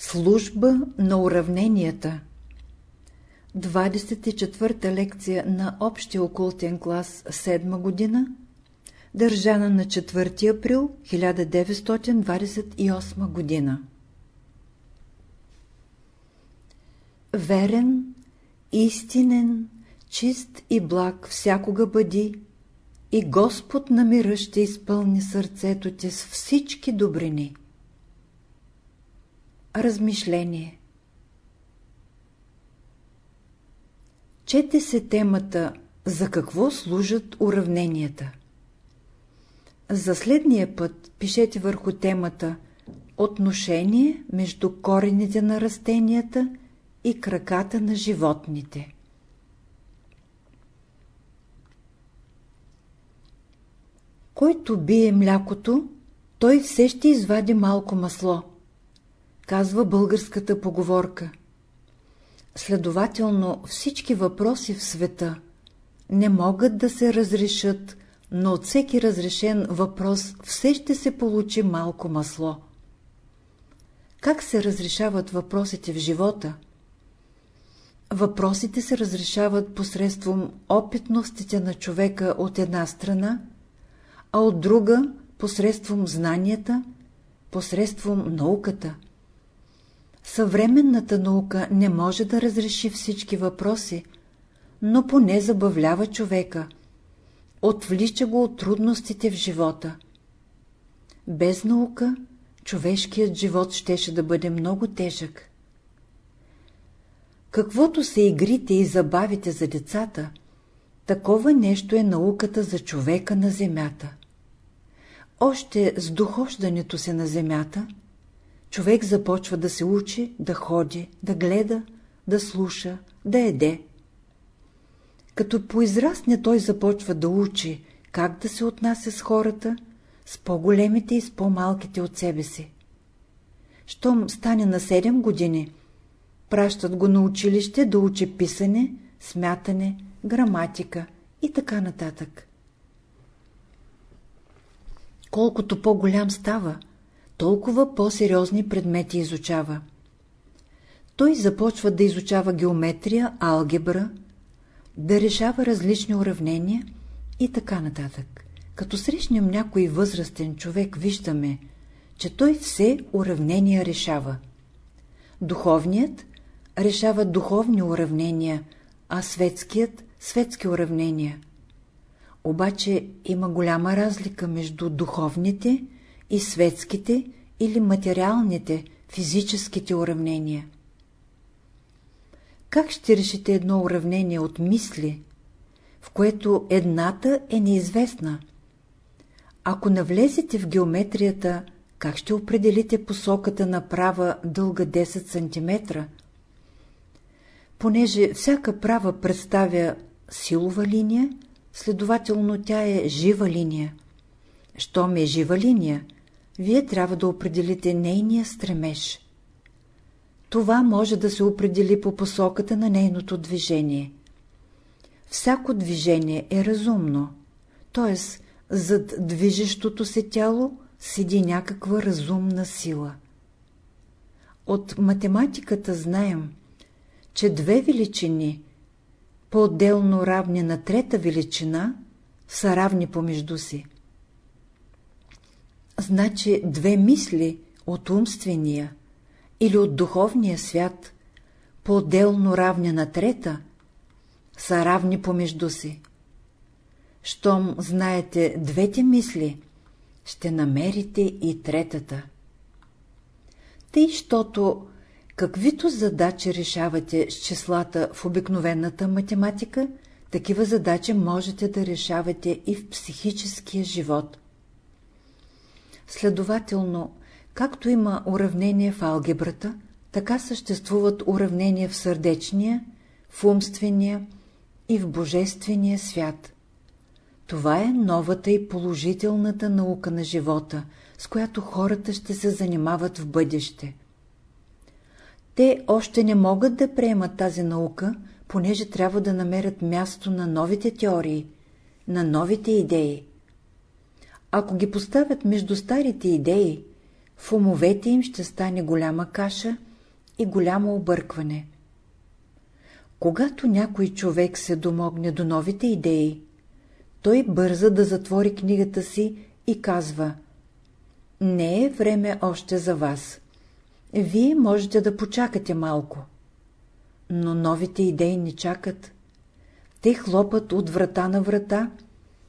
Служба на уравненията 24-та лекция на Общия окултен клас 7 година Държана на 4 април 1928 година Верен, истинен, чист и благ всякога бъди и Господ на мира ще изпълни сърцето ти с всички добрини. Размишление Чете се темата «За какво служат уравненията?» За следния път пишете върху темата Отношение между корените на растенията и краката на животните. Който бие млякото, той все ще извади малко масло, казва българската поговорка. Следователно всички въпроси в света не могат да се разрешат, но от всеки разрешен въпрос все ще се получи малко масло. Как се разрешават въпросите в живота? Въпросите се разрешават посредством опитностите на човека от една страна, а от друга посредством знанията, посредством науката. Съвременната наука не може да разреши всички въпроси, но поне забавлява човека, отвлича го от трудностите в живота. Без наука човешкият живот щеше да бъде много тежък. Каквото са игрите и забавите за децата, такова нещо е науката за човека на земята. Още с дохождането се на земята, човек започва да се учи, да ходи, да гледа, да слуша, да еде. Като поизрасне той започва да учи как да се отнася с хората, с по-големите и с по-малките от себе си. Щом стане на 7 години, пращат го на училище да учи писане, смятане, граматика и така нататък. Колкото по-голям става, толкова по-сериозни предмети изучава. Той започва да изучава геометрия, алгебра, да решава различни уравнения и така нататък. Като срещнем някой възрастен човек, виждаме, че той все уравнения решава. Духовният решава духовни уравнения, а светският – светски уравнения. Обаче има голяма разлика между духовните и светските или материалните, физическите уравнения. Как ще решите едно уравнение от мисли, в което едната е неизвестна? Ако навлезете в геометрията, как ще определите посоката на права дълга 10 см? Понеже всяка права представя силова линия, следователно тя е жива линия. Щом е жива линия, вие трябва да определите нейния стремеж. Това може да се определи по посоката на нейното движение. Всяко движение е разумно, т.е. зад движещото се тяло седи някаква разумна сила. От математиката знаем, че две величини, по-отделно равни на трета величина, са равни помежду си. Значи две мисли от умствения или от духовния свят, по-отделно равни на трета, са равни помежду си. Щом знаете двете мисли, ще намерите и третата. Тъй, щото каквито задачи решавате с числата в обикновената математика, такива задачи можете да решавате и в психическия живот. Следователно, както има уравнение в алгебрата, така съществуват уравнения в сърдечния, в умствения и в божествения свят. Това е новата и положителната наука на живота, с която хората ще се занимават в бъдеще. Те още не могат да приемат тази наука, понеже трябва да намерят място на новите теории, на новите идеи. Ако ги поставят между старите идеи, в умовете им ще стане голяма каша и голямо объркване. Когато някой човек се домогне до новите идеи, той бърза да затвори книгата си и казва Не е време още за вас. Вие можете да почакате малко. Но новите идеи не чакат. Те хлопат от врата на врата,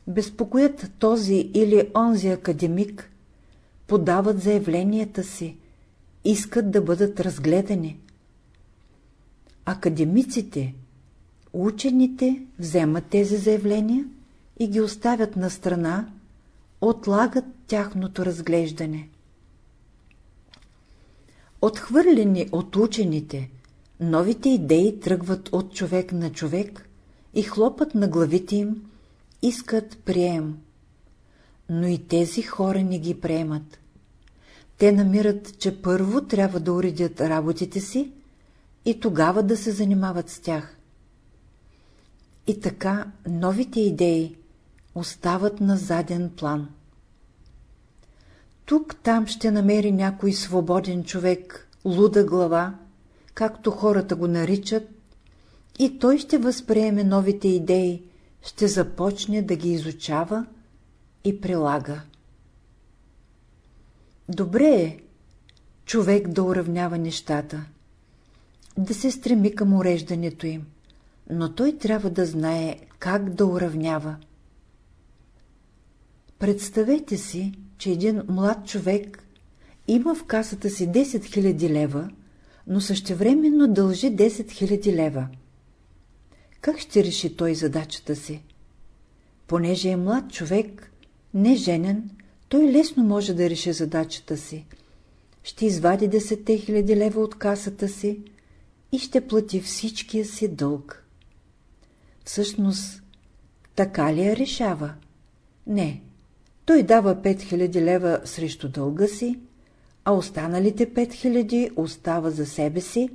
безпокоят този или онзи академик, подават заявленията си, искат да бъдат разгледани. Академиците, учените вземат тези заявления и ги оставят на страна, отлагат тяхното разглеждане. Отхвърлени от учените, новите идеи тръгват от човек на човек и хлопат на главите им, искат прием. Но и тези хора не ги приемат. Те намират, че първо трябва да уредят работите си и тогава да се занимават с тях. И така новите идеи остават на заден план. Тук-там ще намери някой свободен човек, луда глава, както хората го наричат, и той ще възприеме новите идеи, ще започне да ги изучава и прилага. Добре е човек да уравнява нещата, да се стреми към уреждането им, но той трябва да знае как да уравнява. Представете си, че един млад човек има в касата си 10 000 лева, но същевременно дължи 10 000 лева. Как ще реши той задачата си? Понеже е млад човек, не женен, той лесно може да реши задачата си. Ще извади 10 000 лева от касата си и ще плати всичкия си дълг. Всъщност, така ли я решава? Не. Той дава 5000 лева срещу дълга си, а останалите 5000 остава за себе си,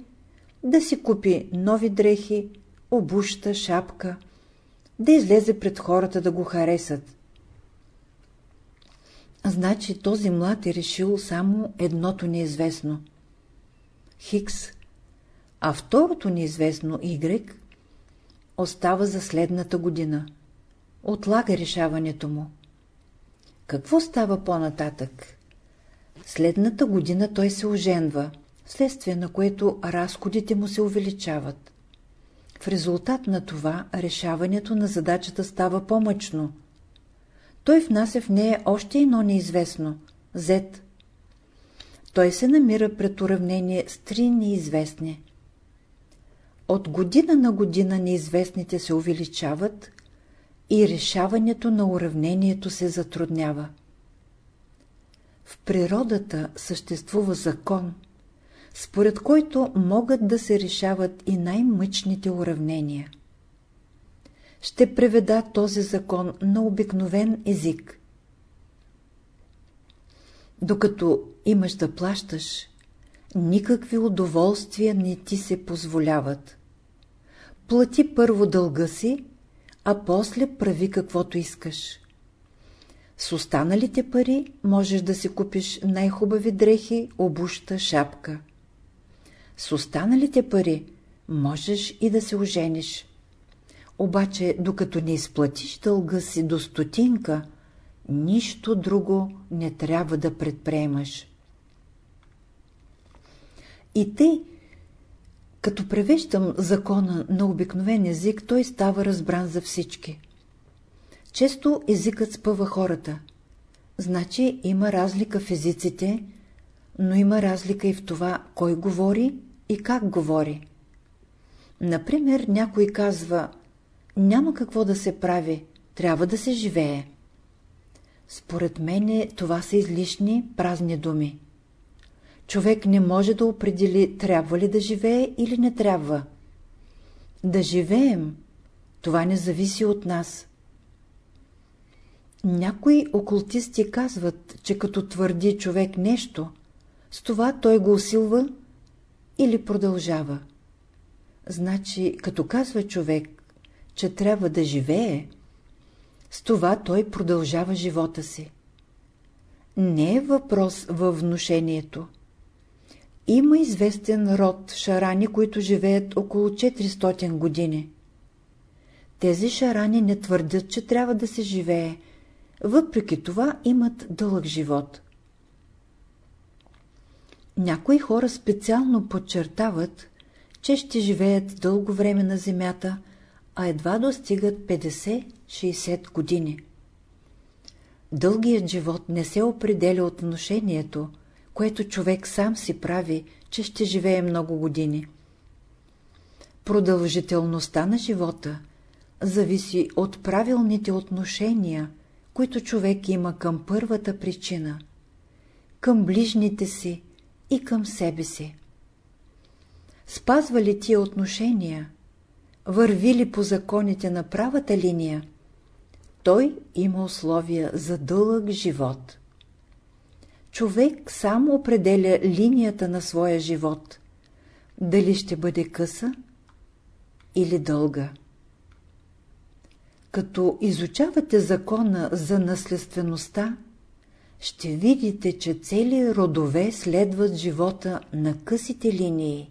да си купи нови дрехи, обуща, шапка, да излезе пред хората да го харесат. Значи този млад е решил само едното неизвестно. Хикс, а второто неизвестно Y остава за следната година. Отлага решаването му. Какво става по-нататък? Следната година той се оженва, следствие на което разходите му се увеличават. В резултат на това решаването на задачата става по-мъчно. Той внася в нея още едно неизвестно – Z. Той се намира пред уравнение с три неизвестни. От година на година неизвестните се увеличават и решаването на уравнението се затруднява. В природата съществува закон, според който могат да се решават и най-мъчните уравнения. Ще преведа този закон на обикновен език. Докато имаш да плащаш, никакви удоволствия не ти се позволяват. Плати първо дълга си, а после прави каквото искаш. С останалите пари можеш да си купиш най-хубави дрехи, обуща, шапка. С останалите пари можеш и да се ожениш. Обаче, докато не изплатиш дълга си до стотинка, нищо друго не трябва да предприемаш. И тъй, като превеждам закона на обикновен език, той става разбран за всички. Често езикът спъва хората. Значи има разлика в езиците, но има разлика и в това, кой говори и как говори. Например, някой казва, няма какво да се прави, трябва да се живее. Според мене това са излишни, празни думи. Човек не може да определи трябва ли да живее или не трябва. Да живеем, това не зависи от нас. Някои окултисти казват, че като твърди човек нещо, с това той го усилва или продължава. Значи, като казва човек, че трябва да живее, с това той продължава живота си. Не е въпрос във внушението. Има известен род шарани, които живеят около 400 години. Тези шарани не твърдят, че трябва да се живее, въпреки това имат дълъг живот. Някои хора специално подчертават, че ще живеят дълго време на земята, а едва достигат 50-60 години. Дългият живот не се определя от отношението, което човек сам си прави, че ще живее много години. Продължителността на живота зависи от правилните отношения, които човек има към първата причина, към ближните си и към себе си. Спазва ли тия отношения, върви ли по законите на правата линия, той има условия за дълъг живот. Човек само определя линията на своя живот, дали ще бъде къса или дълга. Като изучавате закона за наследствеността, ще видите, че цели родове следват живота на късите линии,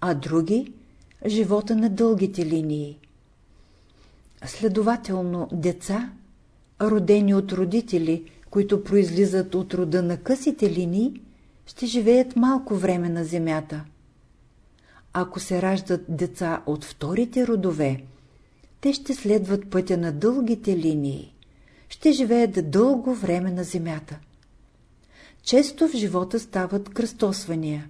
а други – живота на дългите линии. Следователно, деца, родени от родители, които произлизат от рода на късите линии, ще живеят малко време на земята. Ако се раждат деца от вторите родове, те ще следват пътя на дългите линии, ще живеят дълго време на земята. Често в живота стават кръстосвания.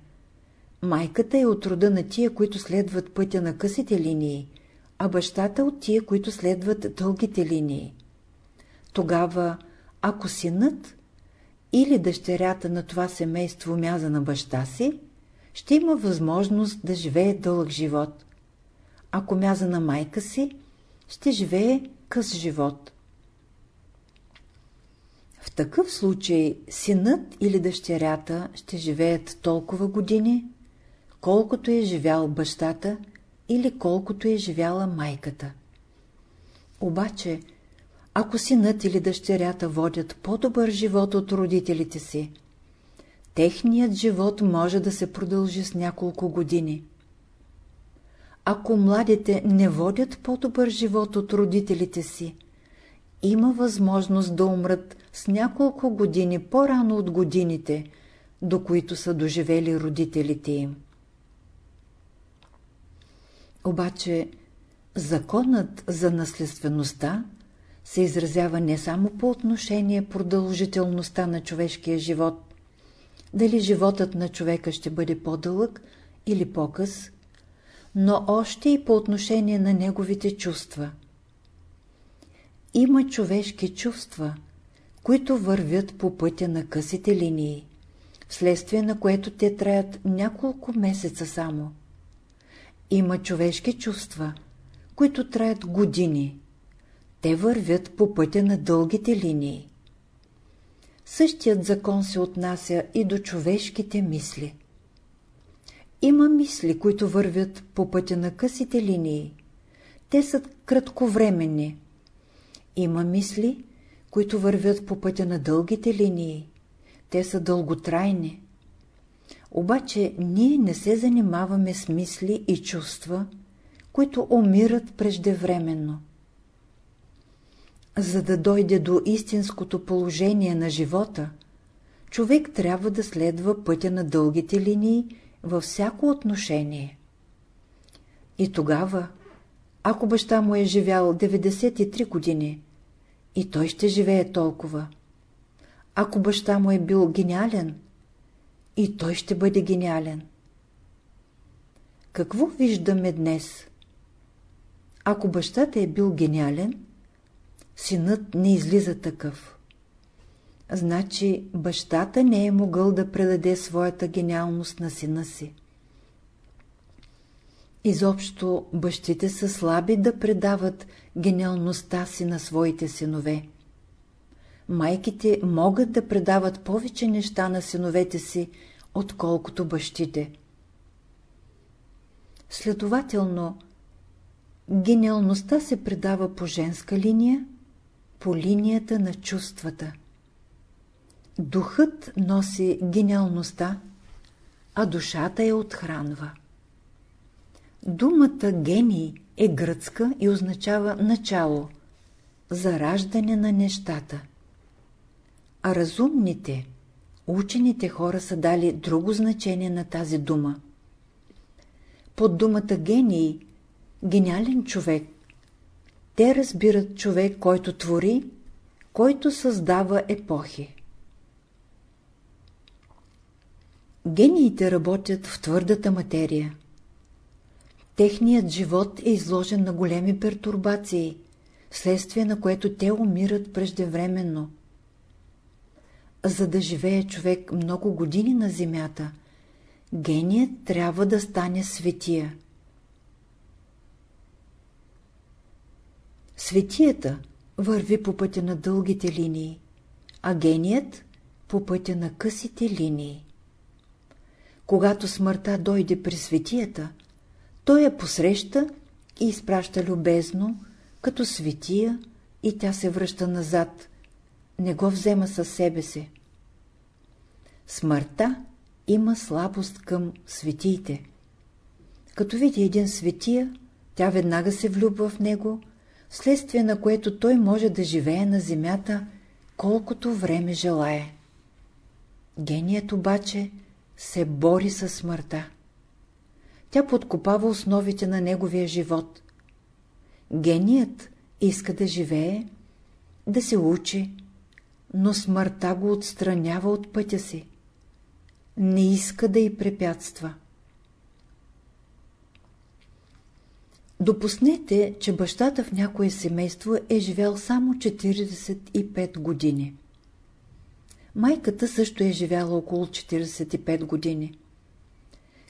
Майката е от рода на тия, които следват пътя на късите линии, а бащата от тия, които следват дългите линии. Тогава, ако синът или дъщерята на това семейство мяза на баща си, ще има възможност да живее дълъг живот. Ако мяза на майка си, ще живее къс живот. В такъв случай синът или дъщерята ще живеят толкова години, колкото е живял бащата или колкото е живяла майката. Обаче, ако синът или дъщерята водят по-добър живот от родителите си, техният живот може да се продължи с няколко години. Ако младите не водят по-добър живот от родителите си, има възможност да умрат с няколко години по-рано от годините, до които са доживели родителите им. Обаче законът за наследствеността се изразява не само по отношение продължителността на човешкия живот, дали животът на човека ще бъде по-дълъг или по-къс, но още и по отношение на неговите чувства. Има човешки чувства, които вървят по пътя на късите линии, вследствие на което те траят няколко месеца само. Има човешки чувства, които траят години. Те вървят по пътя на дългите линии. Същият закон се отнася и до човешките мисли. Има мисли, които вървят по пътя на късите линии. Те са кратковременни. Има мисли, които вървят по пътя на дългите линии. Те са дълготрайни. Обаче ние не се занимаваме с мисли и чувства, които умират преждевременно. За да дойде до истинското положение на живота, човек трябва да следва пътя на дългите линии във всяко отношение. И тогава, ако баща му е живял 93 години, и той ще живее толкова. Ако баща му е бил гениален, и той ще бъде гениален. Какво виждаме днес? Ако бащата е бил гениален, синът не излиза такъв. Значи бащата не е могъл да предаде своята гениалност на сина си. Изобщо бащите са слаби да предават гениалността си на своите синове. Майките могат да предават повече неща на синовете си, отколкото бащите. Следователно, гениалността се предава по женска линия, по линията на чувствата. Духът носи гениалността, а душата я отхранва. Думата гений е гръцка и означава начало, зараждане на нещата. А разумните, учените хора са дали друго значение на тази дума. Под думата гений, гениален човек, те разбират човек, който твори, който създава епохи. Гениите работят в твърдата материя. Техният живот е изложен на големи пертурбации, вследствие на което те умират преждевременно. За да живее човек много години на земята, геният трябва да стане светия. Светията върви по пътя на дългите линии, а геният по пътя на късите линии. Когато смъртта дойде при светията, той я посреща и изпраща любезно, като светия, и тя се връща назад, не го взема със себе си. Смъртта има слабост към светиите. Като види един светия, тя веднага се влюбва в него, вследствие на което той може да живее на земята колкото време желае. Геният обаче се бори със смъртта. Тя подкопава основите на неговия живот. Геният иска да живее, да се учи, но смъртта го отстранява от пътя си. Не иска да й препятства. Допуснете, че бащата в някое семейство е живял само 45 години. Майката също е живяла около 45 години.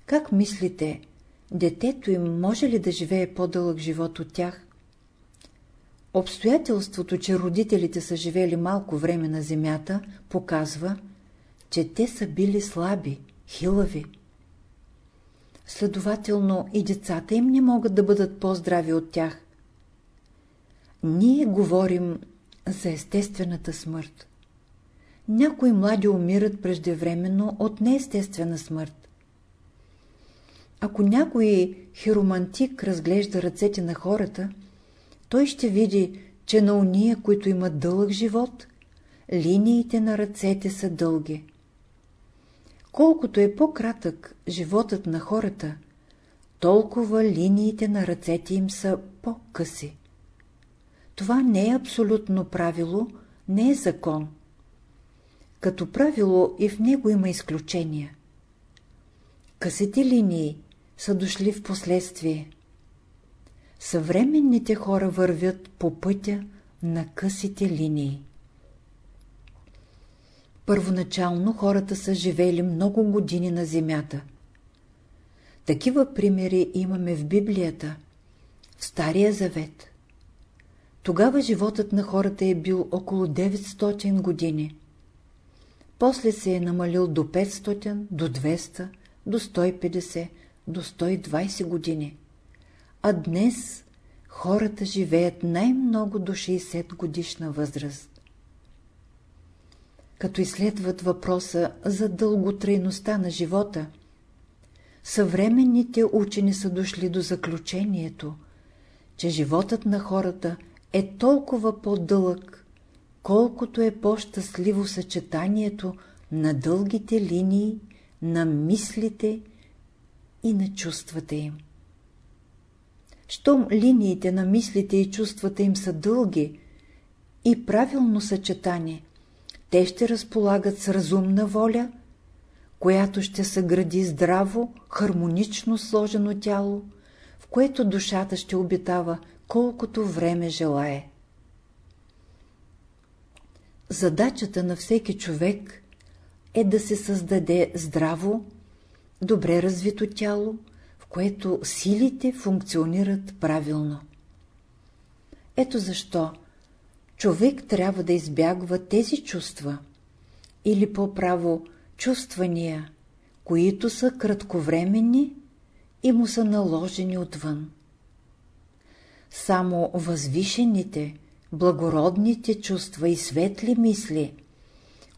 Как мислите, детето им може ли да живее по-дълъг живот от тях? Обстоятелството, че родителите са живели малко време на земята, показва, че те са били слаби, хилави. Следователно и децата им не могат да бъдат по-здрави от тях. Ние говорим за естествената смърт. Някои млади умират преждевременно от неестествена смърт. Ако някой хиромантик разглежда ръцете на хората, той ще види, че на уния, които имат дълъг живот, линиите на ръцете са дълги. Колкото е по-кратък животът на хората, толкова линиите на ръцете им са по-къси. Това не е абсолютно правило, не е закон. Като правило и в него има изключения. Късите линии са дошли в последствие. Съвременните хора вървят по пътя на късите линии. Първоначално хората са живели много години на земята. Такива примери имаме в Библията, в Стария Завет. Тогава животът на хората е бил около 900 години. После се е намалил до 500, до 200, до 150, до 120 години. А днес хората живеят най-много до 60 годишна възраст. Като изследват въпроса за дълготрайността на живота, съвременните учени са дошли до заключението, че животът на хората е толкова по-дълъг, колкото е по-щастливо съчетанието на дългите линии, на мислите и на чувствата им. Щом линиите на мислите и чувствата им са дълги и правилно съчетани, те ще разполагат с разумна воля, която ще съгради здраво, хармонично сложено тяло, в което душата ще обитава колкото време желае. Задачата на всеки човек е да се създаде здраво, добре развито тяло, в което силите функционират правилно. Ето защо човек трябва да избягва тези чувства, или по-право чувствания, които са кратковременни и му са наложени отвън. Само възвишените, благородните чувства и светли мисли,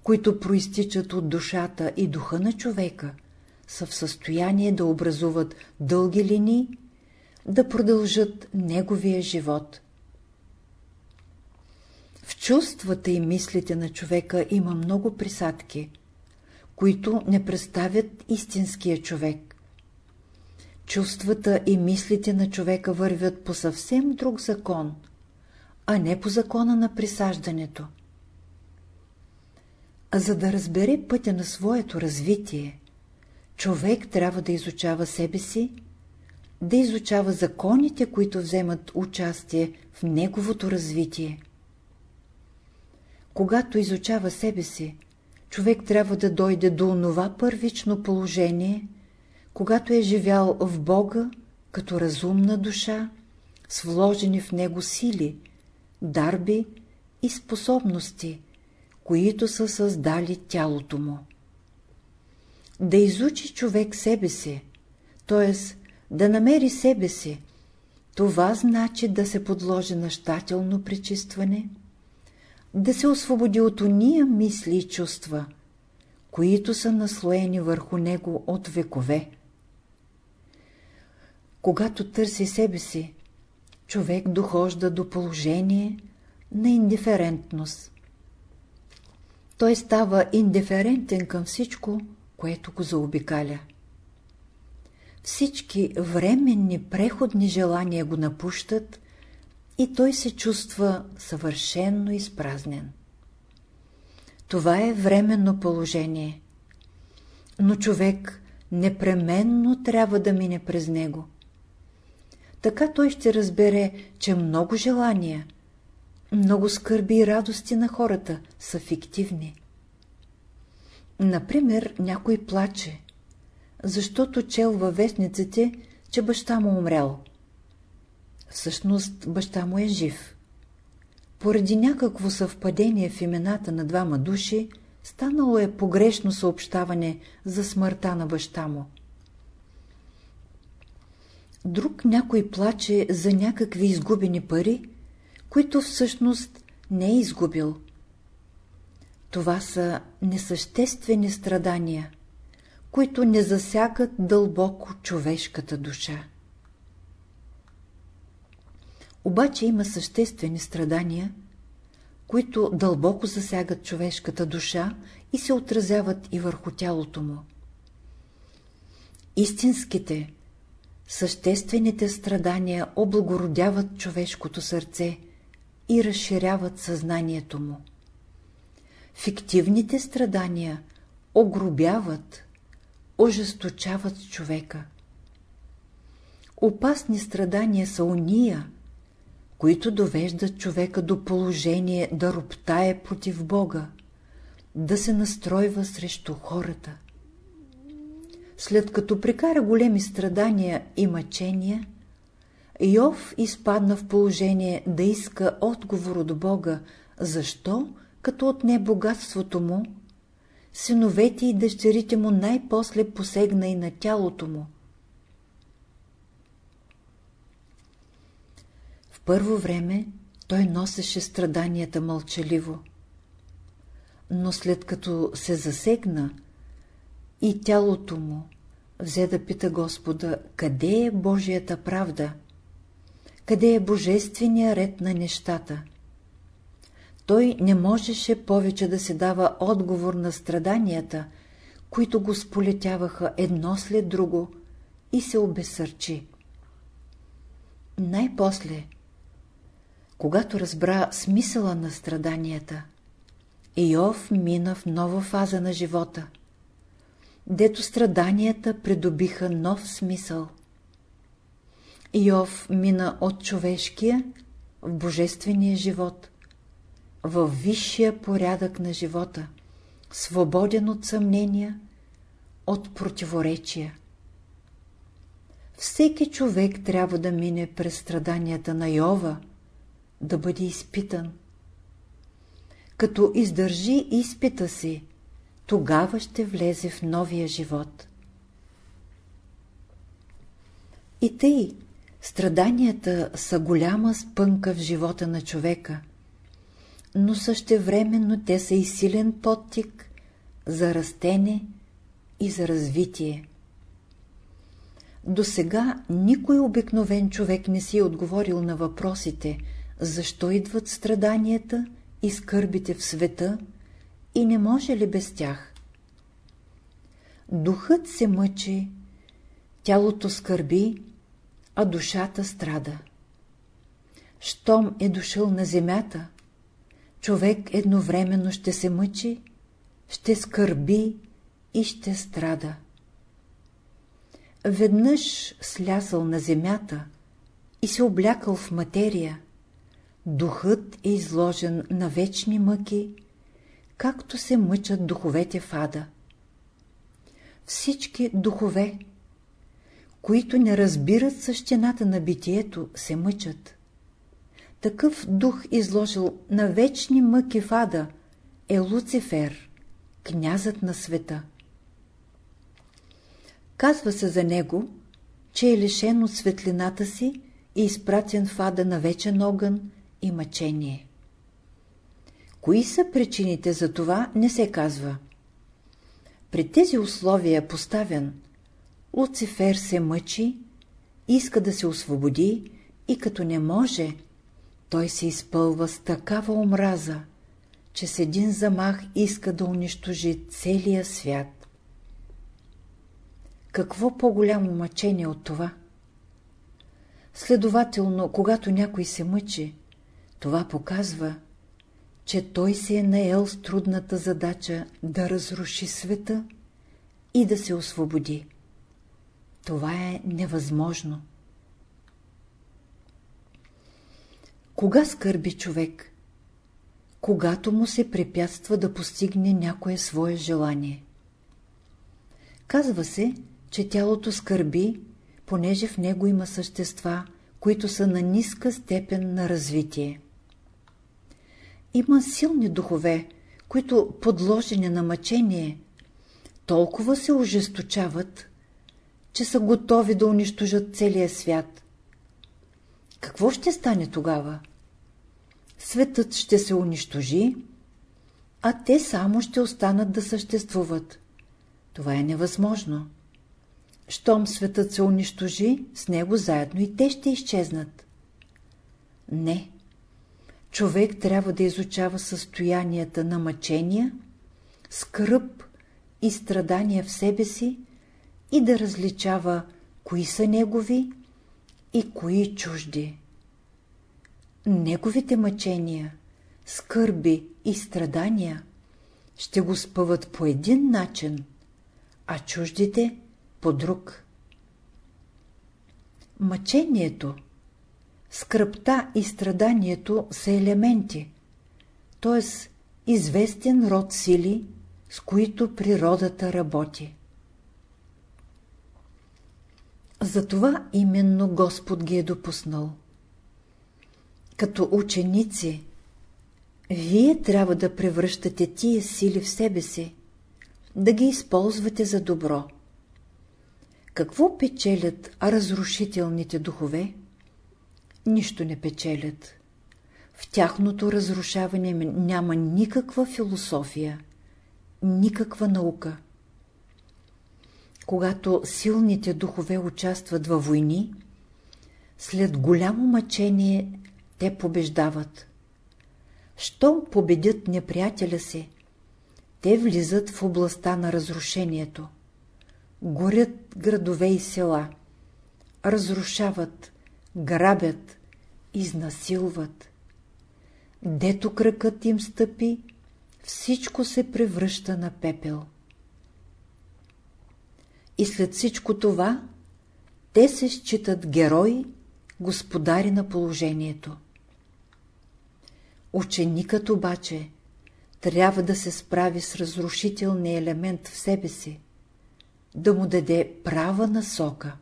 които проистичат от душата и духа на човека, са в състояние да образуват дълги линии, да продължат неговия живот. В чувствата и мислите на човека има много присадки, които не представят истинския човек. Чувствата и мислите на човека вървят по съвсем друг закон, а не по закона на присаждането. А за да разбере пътя на своето развитие, човек трябва да изучава себе си, да изучава законите, които вземат участие в неговото развитие. Когато изучава себе си, човек трябва да дойде до онова първично положение, когато е живял в Бога като разумна душа, с вложени в него сили, дарби и способности, които са създали тялото му. Да изучи човек себе си, т.е. да намери себе си, това значи да се подложи на щателно пречистване, да се освободи от уния мисли и чувства, които са наслоени върху него от векове. Когато търси себе си, човек дохожда до положение на индиферентност. Той става индиферентен към всичко, което го заобикаля. Всички временни преходни желания го напущат и той се чувства съвършенно изпразнен. Това е временно положение, но човек непременно трябва да мине през него. Така той ще разбере, че много желания, много скърби и радости на хората са фиктивни. Например, някой плаче, защото чел във вестниците, че баща му умрял. Всъщност баща му е жив. Поради някакво съвпадение в имената на двама души, станало е погрешно съобщаване за смъртта на баща му. Друг някой плаче за някакви изгубени пари, които всъщност не е изгубил. Това са несъществени страдания, които не засягат дълбоко човешката душа. Обаче има съществени страдания, които дълбоко засягат човешката душа и се отразяват и върху тялото му. Истинските, съществените страдания облагородяват човешкото сърце и разширяват съзнанието му. Фиктивните страдания огробяват, ожесточават човека. Опасни страдания са уния, които довеждат човека до положение да роптае против Бога, да се настройва срещу хората. След като прекара големи страдания и мъчения, Йов изпадна в положение да иска отговор от Бога, защо, като отне богатството му, синовете и дъщерите му най-после посегна и на тялото му. В първо време той носеше страданията мълчаливо, но след като се засегна и тялото му взе да пита Господа, къде е Божията правда, къде е божествения ред на нещата. Той не можеше повече да се дава отговор на страданията, които го сполетяваха едно след друго и се обесърчи. Най-после, когато разбра смисъла на страданията, Иов мина в нова фаза на живота, дето страданията придобиха нов смисъл. Иов мина от човешкия в божествения живот, в висшия порядък на живота, свободен от съмнения, от противоречия. Всеки човек трябва да мине през страданията на Йова, да бъде изпитан. Като издържи изпита си, тогава ще влезе в новия живот. И тъй, страданията са голяма спънка в живота на човека, но същевременно те са и силен подтик за растене и за развитие. До сега никой обикновен човек не си е отговорил на въпросите, защо идват страданията и скърбите в света и не може ли без тях. Духът се мъчи, тялото скърби, а душата страда. Щом е дошъл на земята, човек едновременно ще се мъчи, ще скърби и ще страда. Веднъж слязал на земята и се облякал в материя, духът е изложен на вечни мъки, както се мъчат духовете в ада. Всички духове, които не разбират същината на битието, се мъчат. Такъв дух изложил на вечни мъки в ада е Луцифер, князът на света. Казва се за него, че е лишен от светлината си и изпратен в ада на вечен огън и мъчение. Кои са причините за това, не се казва. При тези условия е поставен, Луцифер се мъчи, иска да се освободи и като не може, той се изпълва с такава омраза, че с един замах иска да унищожи целия свят. Какво по-голямо мъчение от това? Следователно, когато някой се мъчи, това показва, че той се е наел с трудната задача да разруши света и да се освободи. Това е невъзможно. Кога скърби човек? Когато му се препятства да постигне някое свое желание. Казва се, че тялото скърби, понеже в него има същества, които са на ниска степен на развитие. Има силни духове, които, подложени на мъчение, толкова се ожесточават, че са готови да унищожат целия свят. Какво ще стане тогава? Светът ще се унищожи, а те само ще останат да съществуват. Това е невъзможно. Щом светът се унищожи, с него заедно и те ще изчезнат. Не. Човек трябва да изучава състоянията на мъчения, скръп и страдания в себе си и да различава кои са негови и кои чужди. Неговите мъчения, скърби и страдания ще го спъват по един начин, а чуждите по друг. Мъчението, скръпта и страданието са елементи, т.е. известен род сили, с които природата работи. Затова именно Господ ги е допуснал. Като ученици, вие трябва да превръщате тия сили в себе си, да ги използвате за добро. Какво печелят разрушителните духове? Нищо не печелят. В тяхното разрушаване няма никаква философия, никаква наука. Когато силните духове участват във войни, след голямо мъчение те побеждават. Щом победят неприятеля си, те влизат в областта на разрушението. Горят градове и села, разрушават, грабят, изнасилват. Дето кръкът им стъпи, всичко се превръща на пепел. И след всичко това, те се считат герои, господари на положението. Ученикът обаче трябва да се справи с разрушителния елемент в себе си, да му даде права насока.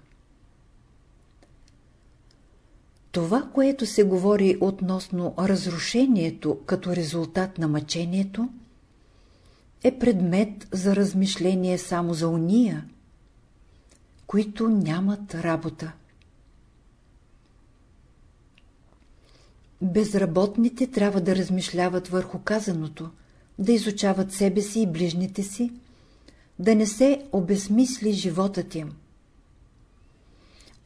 Това, което се говори относно разрушението като резултат на мъчението, е предмет за размишление само за уния, които нямат работа. Безработните трябва да размишляват върху казаното, да изучават себе си и ближните си, да не се обезмисли животът им.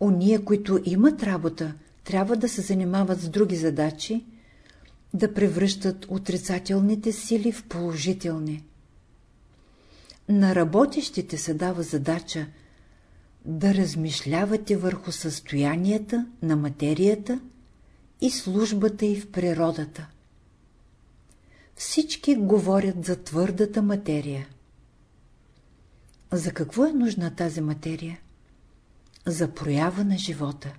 Ония, които имат работа, трябва да се занимават с други задачи, да превръщат отрицателните сили в положителни. На работещите се дава задача да размишлявате върху състоянията на материята и службата и в природата. Всички говорят за твърдата материя. За какво е нужна тази материя? За проява на живота.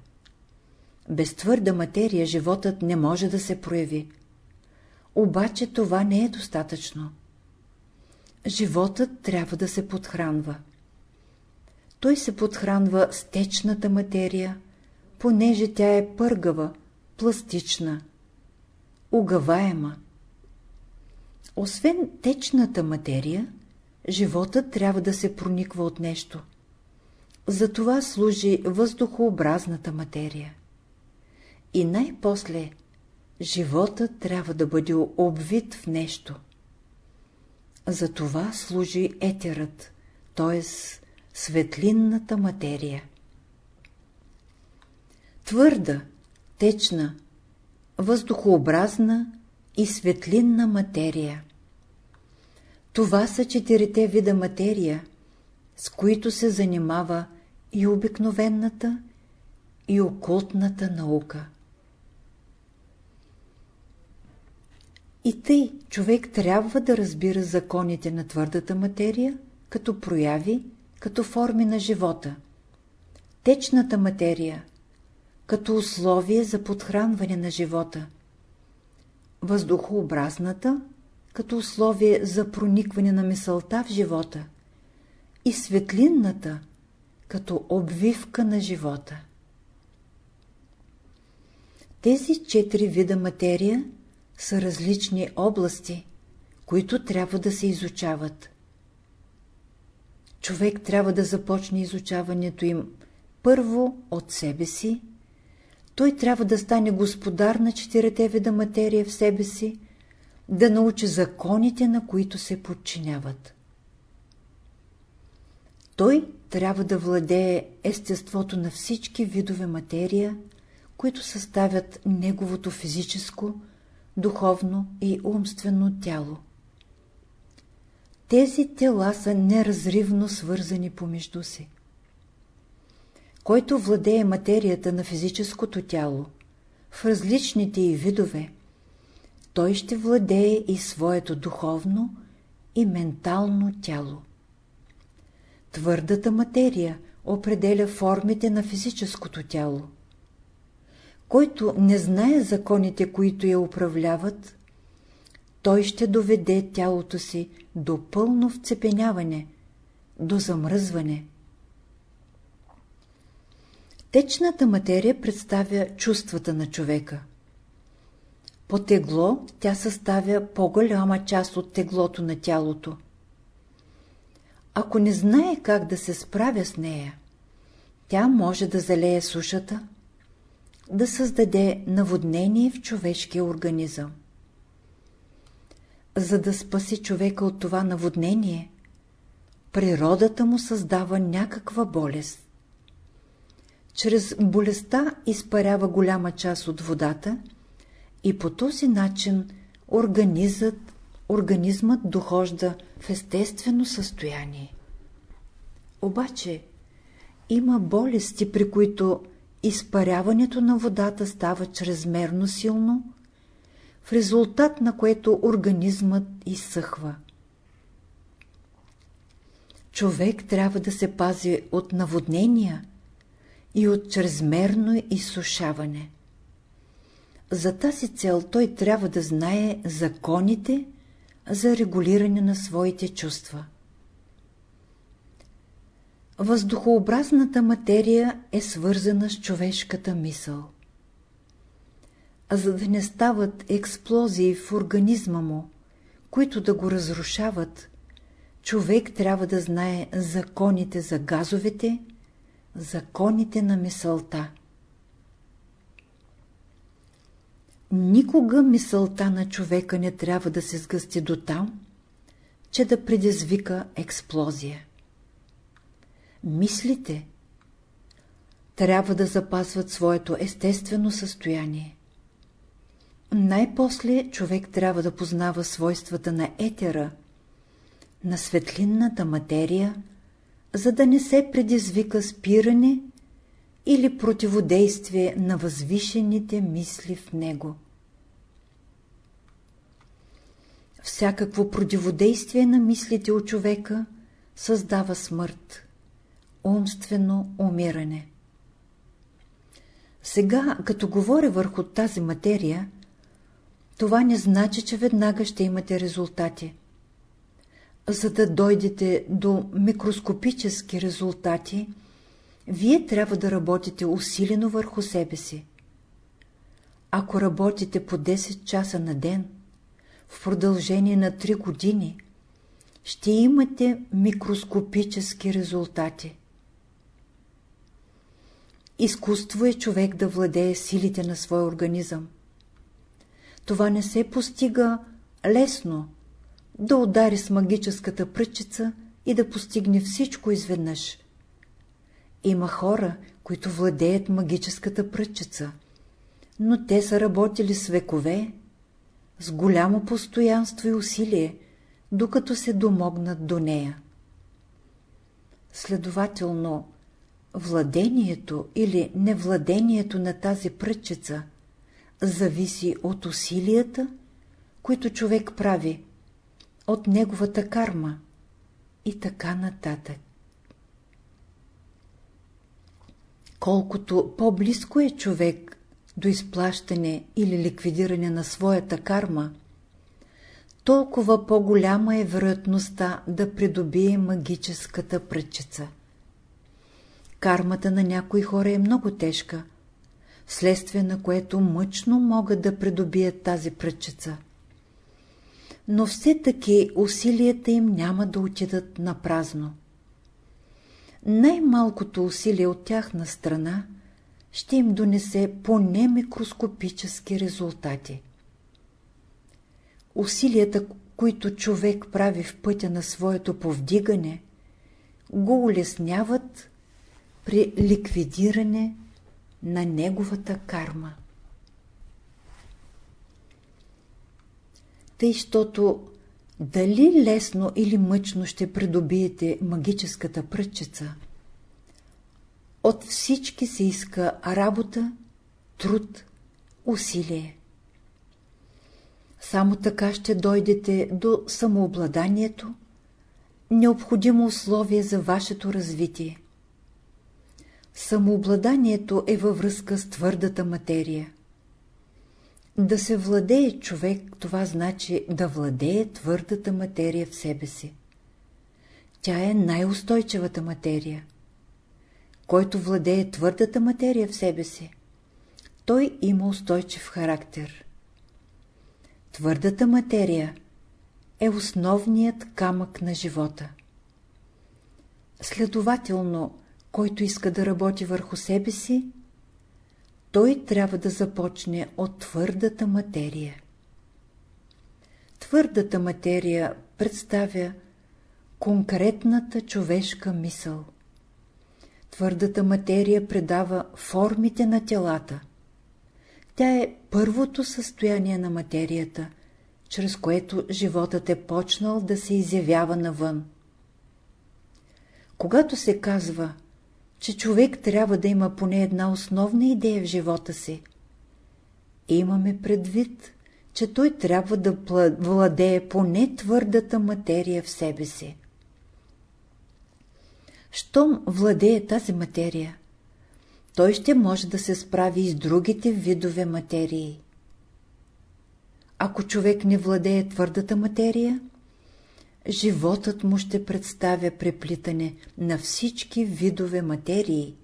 Без твърда материя животът не може да се прояви. Обаче това не е достатъчно. Животът трябва да се подхранва. Той се подхранва с течната материя, понеже тя е пъргава, пластична, угаваема. Освен течната материя, животът трябва да се прониква от нещо. За това служи въздухообразната материя. И най-после животът трябва да бъде обвит в нещо. За това служи етерът, т.е. светлинната материя. Твърда, течна, въздухообразна и светлинна материя. Това са четирите вида материя, с които се занимава и обикновенната, и окултната наука. И тъй човек трябва да разбира законите на твърдата материя, като прояви, като форми на живота. Течната материя, като условие за подхранване на живота. Въздухообразната, като условие за проникване на мисълта в живота. И светлинната, като обвивка на живота. Тези четири вида материя – са различни области, които трябва да се изучават. Човек трябва да започне изучаването им първо от себе си, той трябва да стане господар на четирите вида материя в себе си, да научи законите, на които се подчиняват. Той трябва да владее естеството на всички видове материя, които съставят неговото физическо, духовно и умствено тяло. Тези тела са неразривно свързани помежду си. Който владее материята на физическото тяло, в различните й видове, той ще владее и своето духовно и ментално тяло. Твърдата материя определя формите на физическото тяло който не знае законите, които я управляват, той ще доведе тялото си до пълно вцепеняване, до замръзване. Течната материя представя чувствата на човека. По тегло тя съставя по-голяма част от теглото на тялото. Ако не знае как да се справя с нея, тя може да залее сушата, да създаде наводнение в човешкия организъм. За да спаси човека от това наводнение, природата му създава някаква болест. Чрез болестта изпарява голяма част от водата и по този начин организът, организмът дохожда в естествено състояние. Обаче има болести, при които изпаряването на водата става чрезмерно силно, в резултат на което организмът изсъхва. Човек трябва да се пази от наводнения и от чрезмерно изсушаване. За тази цел той трябва да знае законите за регулиране на своите чувства. Въздухообразната материя е свързана с човешката мисъл. А за да не стават експлозии в организма му, които да го разрушават, човек трябва да знае законите за газовете, законите на мисълта. Никога мисълта на човека не трябва да се сгъсти до там, че да предизвика експлозия мислите, трябва да запазват своето естествено състояние. Най-после човек трябва да познава свойствата на етера, на светлинната материя, за да не се предизвика спиране или противодействие на възвишените мисли в него. Всякакво противодействие на мислите от човека създава смърт, умствено умиране. Сега, като говоря върху тази материя, това не значи, че веднага ще имате резултати. За да дойдете до микроскопически резултати, вие трябва да работите усилено върху себе си. Ако работите по 10 часа на ден, в продължение на 3 години, ще имате микроскопически резултати. Изкуство е човек да владее силите на своя организъм. Това не се постига лесно, да удари с магическата пръчица и да постигне всичко изведнъж. Има хора, които владеят магическата пръчица, но те са работили с векове, с голямо постоянство и усилие, докато се домогнат до нея. Следователно, владението или невладението на тази пръчица зависи от усилията, които човек прави, от неговата карма и така нататък. Колкото по-близко е човек до изплащане или ликвидиране на своята карма, толкова по-голяма е вероятността да придобие магическата пръчица. Кармата на някои хора е много тежка, вследствие на което мъчно могат да придобият тази пръчица. Но все таки усилията им няма да отидат на празно. Най-малкото усилие от тяхна страна ще им донесе поне микроскопически резултати. Усилията, които човек прави в пътя на своето повдигане, го улесняват при ликвидиране на неговата карма. Тъй, щото дали лесно или мъчно ще придобиете магическата пръчица, от всички се иска работа, труд, усилие. Само така ще дойдете до самообладанието, необходимо условие за вашето развитие. Самообладанието е във връзка с твърдата материя. Да се владее човек, това значи да владее твърдата материя в себе си. Тя е най-устойчивата материя. Който владее твърдата материя в себе си, той има устойчив характер. Твърдата материя е основният камък на живота. Следователно, който иска да работи върху себе си, той трябва да започне от твърдата материя. Твърдата материя представя конкретната човешка мисъл. Твърдата материя предава формите на телата. Тя е първото състояние на материята, чрез което животът е почнал да се изявява навън. Когато се казва че човек трябва да има поне една основна идея в живота си. Имаме предвид, че той трябва да владее поне твърдата материя в себе си. Щом владее тази материя, той ще може да се справи и с другите видове материи. Ако човек не владее твърдата материя, животът му ще представя преплитане на всички видове материи,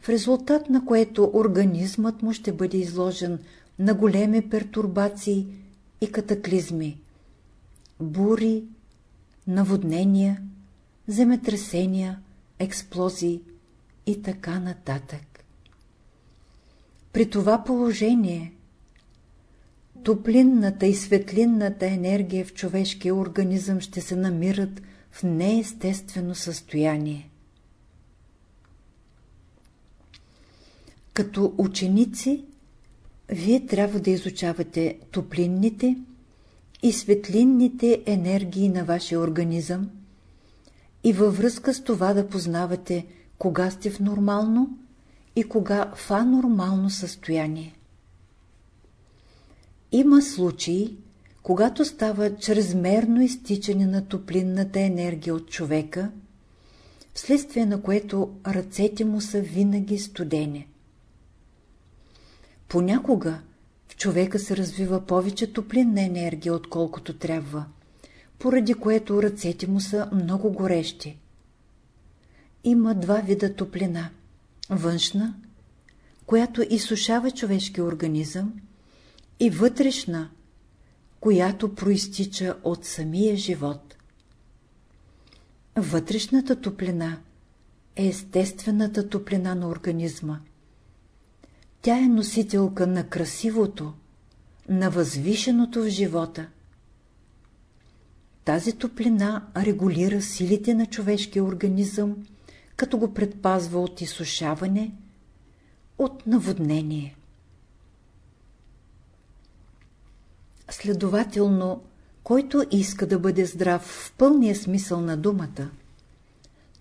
в резултат на което организмът му ще бъде изложен на големи пертурбации и катаклизми, бури, наводнения, земетресения, експлозии и така нататък. При това положение топлинната и светлинната енергия в човешкия организъм ще се намират в неестествено състояние. Като ученици, вие трябва да изучавате топлинните и светлинните енергии на вашия организъм и във връзка с това да познавате кога сте в нормално и кога в анормално състояние. Има случаи, когато става чрезмерно изтичане на топлинната енергия от човека, вследствие на което ръцете му са винаги студени. Понякога в човека се развива повече топлинна енергия, отколкото трябва, поради което ръцете му са много горещи. Има два вида топлина – външна, която изсушава човешки организъм, и вътрешна, която проистича от самия живот. Вътрешната топлина е естествената топлина на организма. Тя е носителка на красивото, на възвишеното в живота. Тази топлина регулира силите на човешкия организъм, като го предпазва от изсушаване, от наводнение. Следователно, който иска да бъде здрав в пълния смисъл на думата,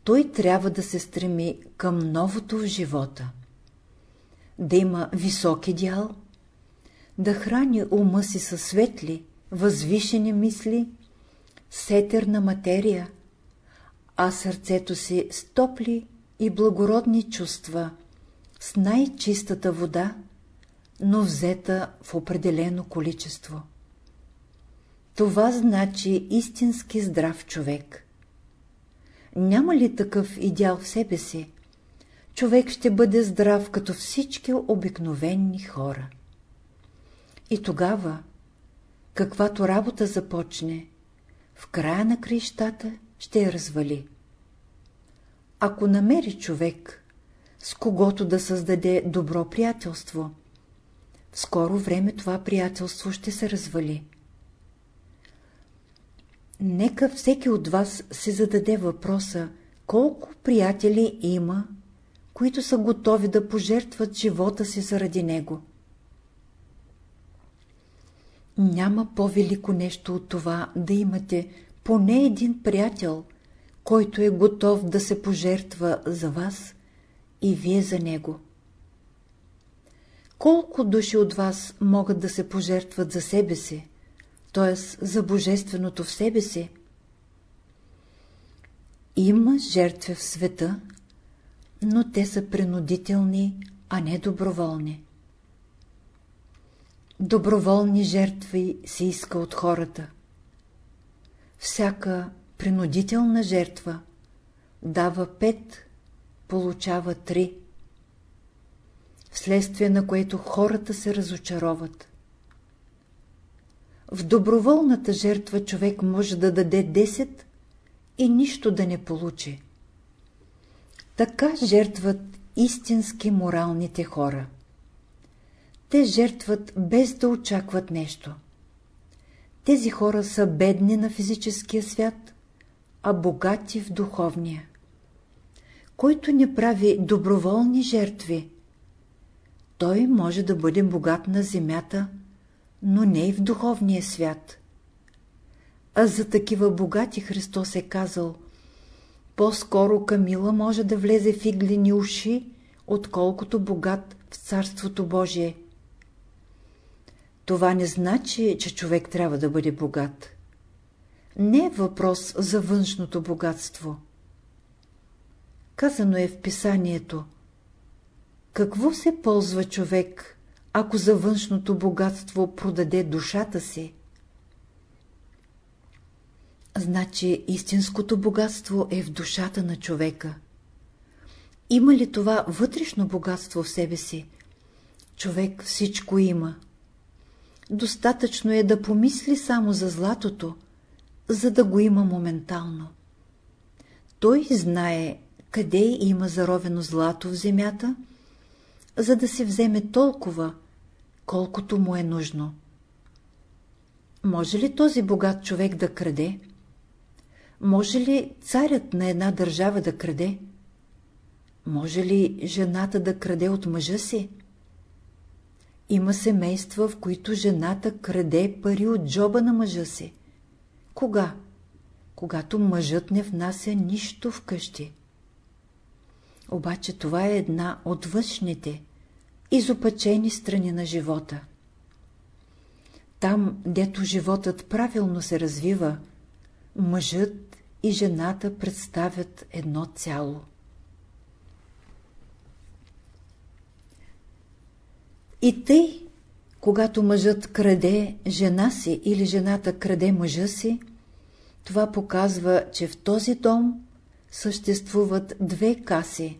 той трябва да се стреми към новото в живота. Да има висок идеал, да храни ума си със светли, възвишени мисли, сетерна материя, а сърцето си с топли и благородни чувства, с най-чистата вода, но взета в определено количество. Това значи истински здрав човек. Няма ли такъв идеал в себе си? Човек ще бъде здрав като всички обикновени хора. И тогава, каквато работа започне, в края на крещата ще я развали. Ако намери човек, с когото да създаде добро приятелство, в скоро време това приятелство ще се развали. Нека всеки от вас се зададе въпроса, колко приятели има, които са готови да пожертват живота си заради него. Няма по-велико нещо от това да имате поне един приятел, който е готов да се пожертва за вас и вие за него. Колко души от вас могат да се пожертват за себе си, т.е. за божественото в себе си. Има жертви в света, но те са принудителни, а не доброволни. Доброволни жертви се иска от хората. Всяка принудителна жертва дава пет, получава три, вследствие на което хората се разочароват. В доброволната жертва човек може да даде 10 и нищо да не получи. Така жертват истински моралните хора. Те жертват без да очакват нещо. Тези хора са бедни на физическия свят, а богати в духовния. Който не прави доброволни жертви, той може да бъде богат на земята, но не и в духовния свят. А за такива богати Христос е казал, по-скоро Камила може да влезе в иглени уши, отколкото богат в Царството Божие. Това не значи, че човек трябва да бъде богат. Не е въпрос за външното богатство. Казано е в писанието. Какво се ползва човек, ако за външното богатство продаде душата си. Значи истинското богатство е в душата на човека. Има ли това вътрешно богатство в себе си? Човек всичко има. Достатъчно е да помисли само за златото, за да го има моментално. Той знае къде има заровено злато в земята за да се вземе толкова, колкото му е нужно. Може ли този богат човек да краде? Може ли царят на една държава да краде? може ли жената да краде от мъжа си? Има семейства, в които жената краде пари от джоба на мъжа си. Кога? Когато мъжът не внася нищо в къщи. Обаче това е една от външните, изопачени страни на живота. Там, дето животът правилно се развива, мъжът и жената представят едно цяло. И тъй, когато мъжът краде жена си или жената краде мъжа си, това показва, че в този дом съществуват две каси,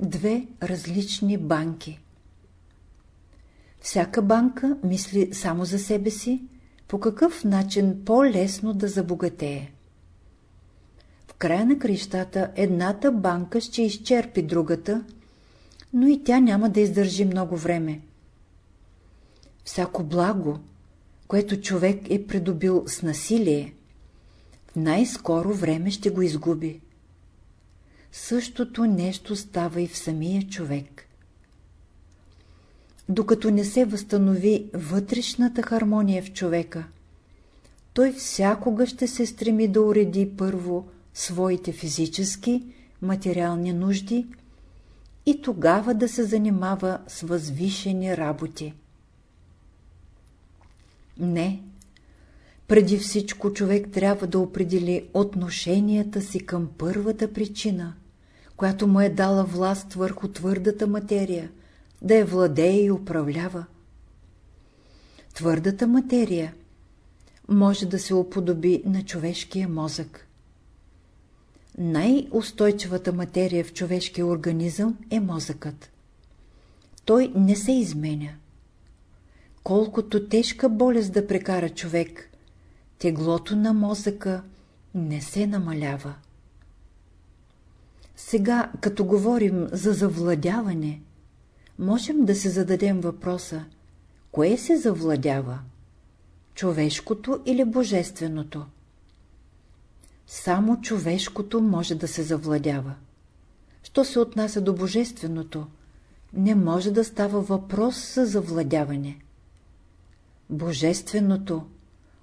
две различни банки. Всяка банка мисли само за себе си, по какъв начин по-лесно да забогатее. В края на крещата едната банка ще изчерпи другата, но и тя няма да издържи много време. Всяко благо, което човек е придобил с насилие, в най-скоро време ще го изгуби. Същото нещо става и в самия човек. Докато не се възстанови вътрешната хармония в човека, той всякога ще се стреми да уреди първо своите физически, материални нужди и тогава да се занимава с възвишени работи. Не. Преди всичко човек трябва да определи отношенията си към първата причина, която му е дала власт върху твърдата материя, да я владее и управлява. Твърдата материя може да се уподоби на човешкия мозък. Най-устойчивата материя в човешкия организъм е мозъкът. Той не се изменя колкото тежка болест да прекара човек, теглото на мозъка не се намалява. Сега, като говорим за завладяване, можем да се зададем въпроса, кое се завладява? Човешкото или божественото? Само човешкото може да се завладява. Що се отнася до божественото, не може да става въпрос за завладяване. Божественото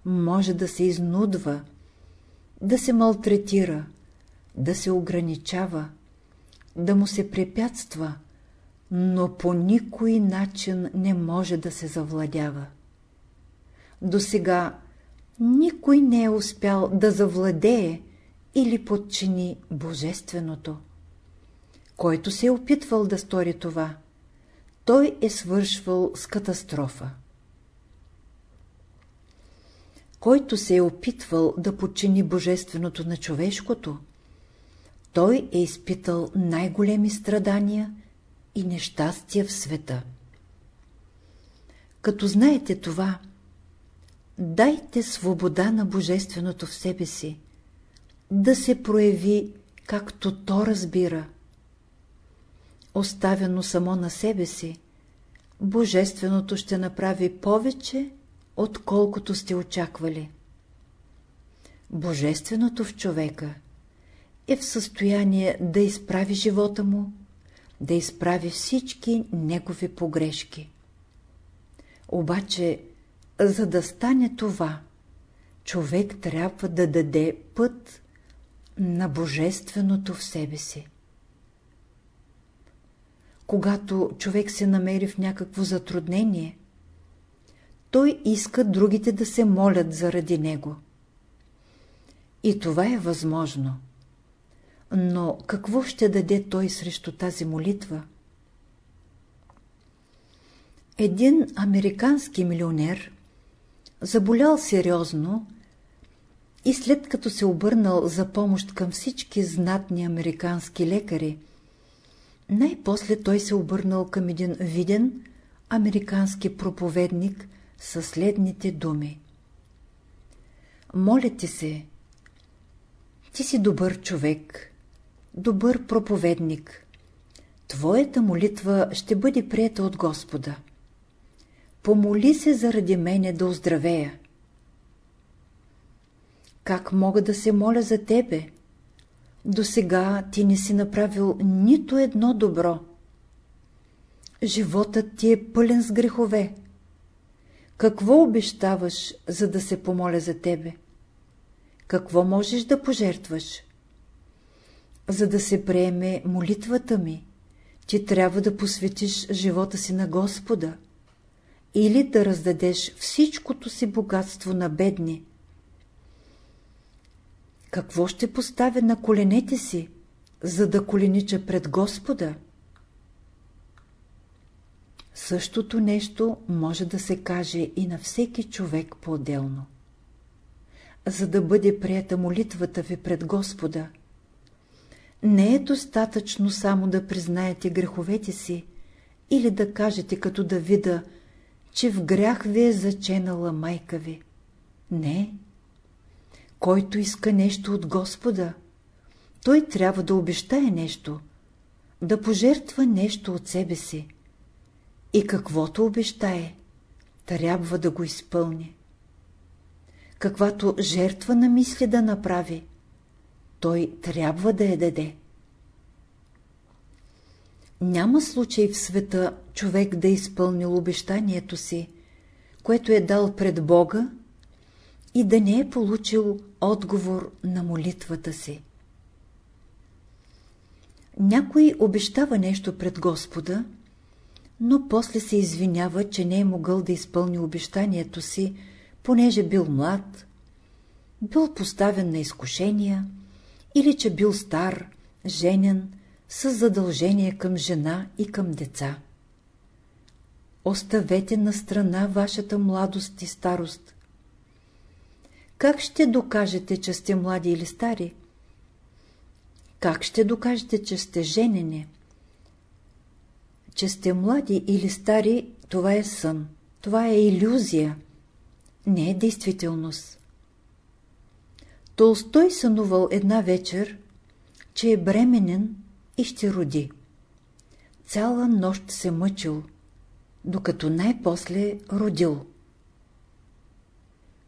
може да се изнудва, да се малтретира, да се ограничава, да му се препятства, но по никой начин не може да се завладява. До сега никой не е успял да завладее или подчини Божественото. Който се е опитвал да стори това, той е свършвал с катастрофа който се е опитвал да подчини божественото на човешкото, той е изпитал най-големи страдания и нещастия в света. Като знаете това, дайте свобода на божественото в себе си, да се прояви както то разбира. Оставено само на себе си, божественото ще направи повече отколкото сте очаквали. Божественото в човека е в състояние да изправи живота му, да изправи всички негови погрешки. Обаче, за да стане това, човек трябва да даде път на Божественото в себе си. Когато човек се намери в някакво затруднение, той иска другите да се молят заради него. И това е възможно. Но какво ще даде той срещу тази молитва? Един американски милионер заболял сериозно и след като се обърнал за помощ към всички знатни американски лекари, най-после той се обърнал към един виден американски проповедник със следните думи. Моля ти се, ти си добър човек, добър проповедник. Твоята молитва ще бъде приета от Господа. Помоли се заради мене да оздравея. Как мога да се моля за тебе? До сега ти не си направил нито едно добро. Животът ти е пълен с грехове. Какво обещаваш, за да се помоля за тебе? Какво можеш да пожертваш? За да се приеме молитвата ми, ти трябва да посветиш живота си на Господа или да раздадеш всичкото си богатство на бедни. Какво ще поставя на коленете си, за да коленича пред Господа? Същото нещо може да се каже и на всеки човек по-отделно. За да бъде прията молитвата ви пред Господа, не е достатъчно само да признаете греховете си или да кажете като Давида, че в грях ви е заченала майка ви. Не. Който иска нещо от Господа, той трябва да обещае нещо, да пожертва нещо от себе си. И каквото обещае, трябва да го изпълни. Каквато жертва на мисли да направи, той трябва да я даде. Няма случай в света човек да е изпълнил обещанието си, което е дал пред Бога и да не е получил отговор на молитвата си. Някой обещава нещо пред Господа, но после се извинява, че не е могъл да изпълни обещанието си, понеже бил млад, бил поставен на изкушения или че бил стар, женен, с задължение към жена и към деца. Оставете на страна вашата младост и старост. Как ще докажете, че сте млади или стари? Как ще докажете, че сте женени? Че сте млади или стари, това е сън, това е иллюзия, не е действителност. Толстой сънувал една вечер, че е бременен и ще роди. Цяла нощ се мъчил, докато най-после родил.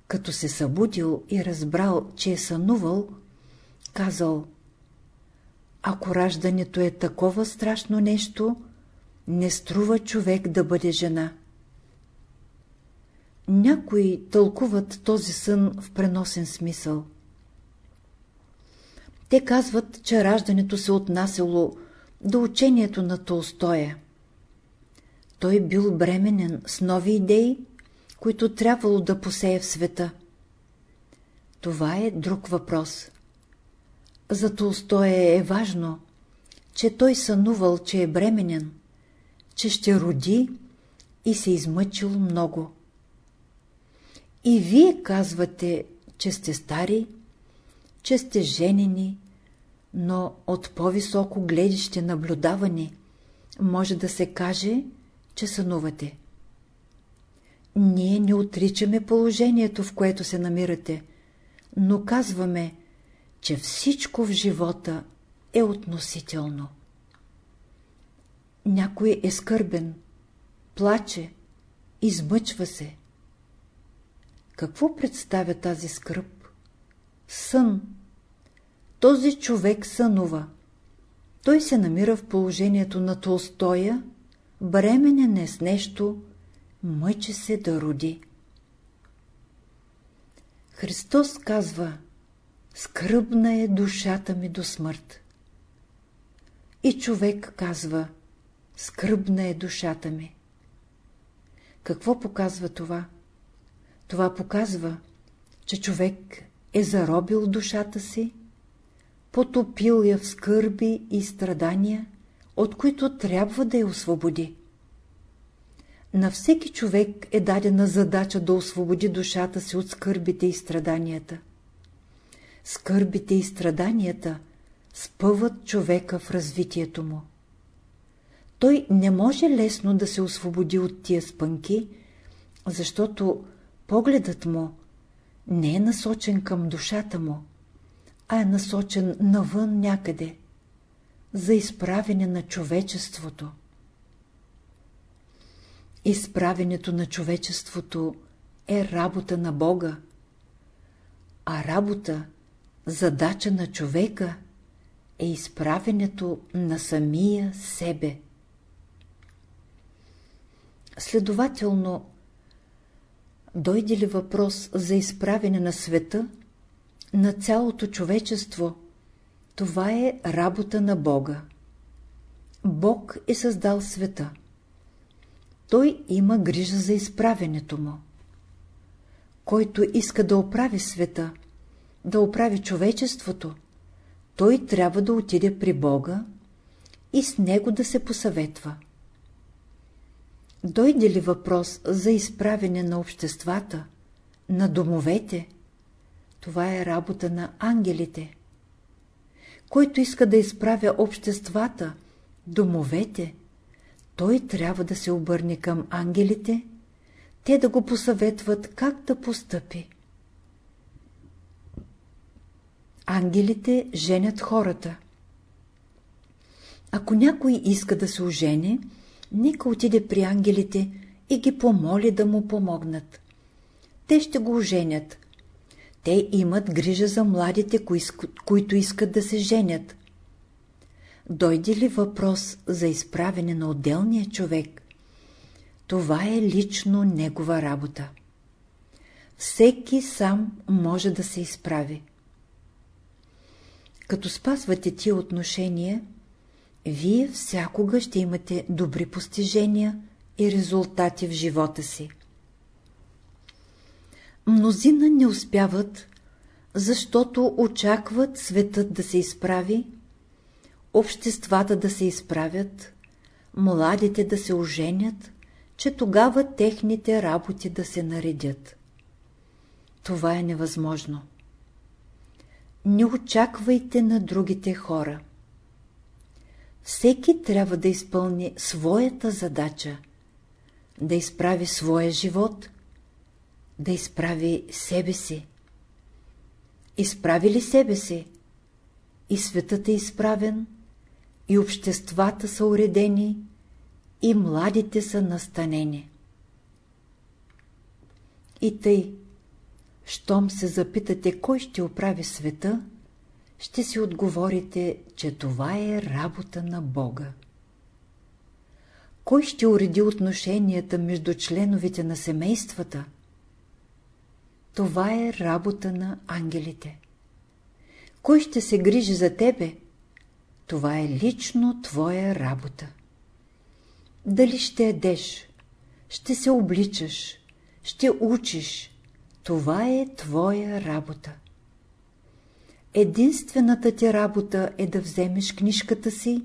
Като се събудил и разбрал, че е сънувал, казал Ако раждането е такова страшно нещо, не струва човек да бъде жена. Някои тълкуват този сън в преносен смисъл. Те казват, че раждането се отнасяло до учението на Толстоя. Той бил бременен с нови идеи, които трябвало да посее в света. Това е друг въпрос. За Толстоя е важно, че той сънувал, че е бременен, че ще роди и се измъчил много. И вие казвате, че сте стари, че сте женени, но от по-високо гледище наблюдаване може да се каже, че сънувате. Ние не отричаме положението, в което се намирате, но казваме, че всичко в живота е относително. Някой е скърбен, плаче, измъчва се. Какво представя тази скръп? Сън. Този човек сънува. Той се намира в положението на Толстоя, бременен е с нещо, мъчи се да роди. Христос казва, скръбна е душата ми до смърт. И човек казва, скръбна е душата ми. Какво показва това? Това показва, че човек е заробил душата си, потопил я в скърби и страдания, от които трябва да я освободи. На всеки човек е дадена задача да освободи душата си от скърбите и страданията. Скърбите и страданията спъват човека в развитието му. Той не може лесно да се освободи от тия спънки, защото погледът му не е насочен към душата му, а е насочен навън някъде, за изправене на човечеството. Изправенето на човечеството е работа на Бога, а работа, задача на човека е изправенето на самия себе. Следователно, дойде ли въпрос за изправене на света, на цялото човечество, това е работа на Бога. Бог е създал света. Той има грижа за изправенето му. Който иска да оправи света, да оправи човечеството, той трябва да отиде при Бога и с него да се посъветва. Дойде ли въпрос за изправене на обществата, на домовете, това е работа на ангелите. Който иска да изправя обществата, домовете, той трябва да се обърне към ангелите, те да го посъветват как да постъпи. Ангелите женят хората. Ако някой иска да се ожене, нека отиде при ангелите и ги помоли да му помогнат. Те ще го оженят. Те имат грижа за младите, които искат да се женят. Дойде ли въпрос за изправене на отделния човек, това е лично негова работа. Всеки сам може да се изправи. Като спазвате тия отношения, вие всякога ще имате добри постижения и резултати в живота си. Мнозина не успяват, защото очакват светът да се изправи, обществата да се изправят, младите да се оженят, че тогава техните работи да се наредят. Това е невъзможно. Не очаквайте на другите хора. Всеки трябва да изпълни своята задача, да изправи своя живот, да изправи себе си. Изправи ли себе си? И светът е изправен, и обществата са уредени, и младите са настанени. И тъй, щом се запитате кой ще оправи света, ще си отговорите, че това е работа на Бога. Кой ще уреди отношенията между членовете на семействата? Това е работа на ангелите. Кой ще се грижи за тебе? Това е лично твоя работа. Дали ще едеш, ще се обличаш, ще учиш, това е твоя работа. Единствената ти работа е да вземеш книжката си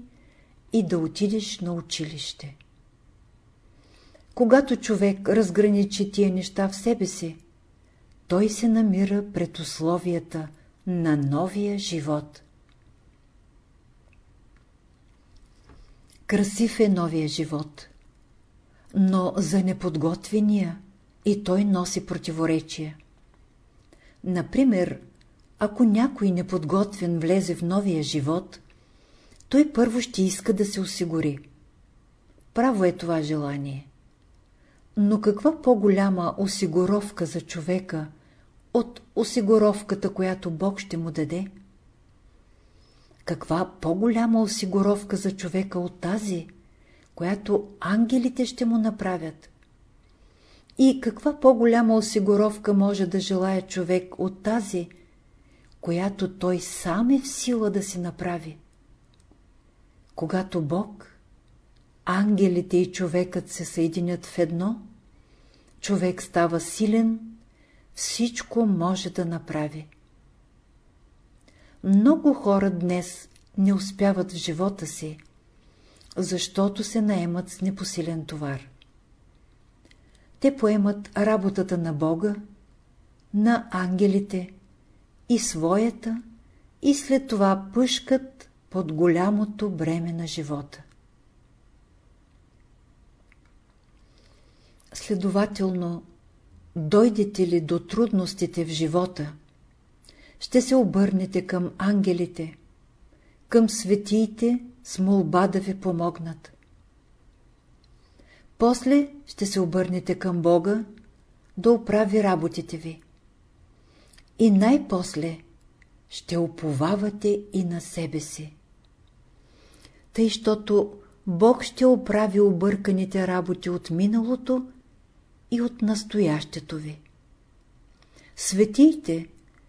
и да отидеш на училище. Когато човек разграничи тия неща в себе си, той се намира пред условията на новия живот. Красив е новия живот, но за неподготвения и той носи противоречия. Например, ако някой неподготвен влезе в новия живот, той първо ще иска да се осигури. Право е това желание. Но каква по-голяма осигуровка за човека от осигуровката, която Бог ще му даде? Каква по-голяма осигуровка за човека от тази, която ангелите ще му направят? И каква по-голяма осигуровка може да желая човек от тази, която той сам е в сила да си направи? Когато Бог, ангелите и човекът се съединят в едно, човек става силен, всичко може да направи. Много хора днес не успяват в живота си, защото се наемат с непосилен товар. Те поемат работата на Бога, на ангелите и своята, и след това пъшкат под голямото бреме на живота. Следователно, дойдете ли до трудностите в живота, ще се обърнете към ангелите, към светиите с молба да ви помогнат. После ще се обърнете към Бога да оправи работите ви. И най-после ще уповавате и на себе си. тъй, щото Бог ще оправи обърканите работи от миналото и от настоящето ви. Светиите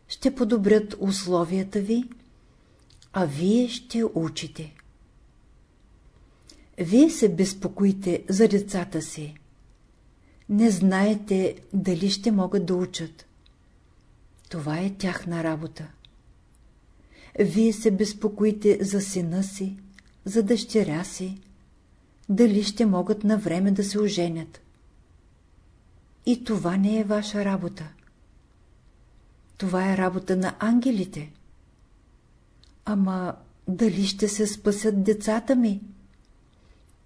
ще подобрят условията ви, а вие ще учите. Вие се безпокоите за децата си. Не знаете дали ще могат да учат. Това е тяхна работа. Вие се безпокоите за сина си, за дъщеря си, дали ще могат на време да се оженят. И това не е ваша работа. Това е работа на ангелите. Ама дали ще се спасят децата ми?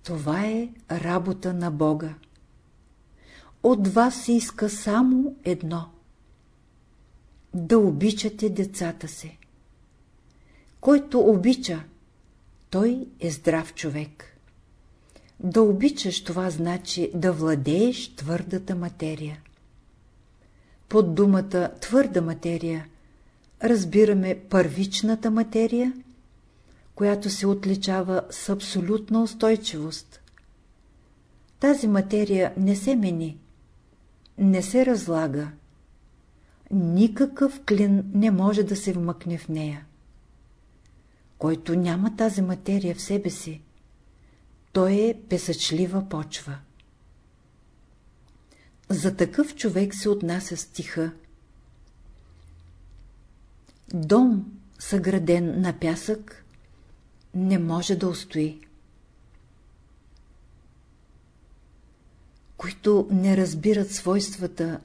Това е работа на Бога. От вас се иска само едно – да обичате децата си. Който обича, той е здрав човек. Да обичаш това значи да владееш твърдата материя. Под думата твърда материя разбираме първичната материя, която се отличава с абсолютна устойчивост. Тази материя не се мени, не се разлага. Никакъв клин не може да се вмъкне в нея. Който няма тази материя в себе си, той е песъчлива почва. За такъв човек се отнася стиха. Дом, съграден на пясък, не може да устои. Които не разбират свойствата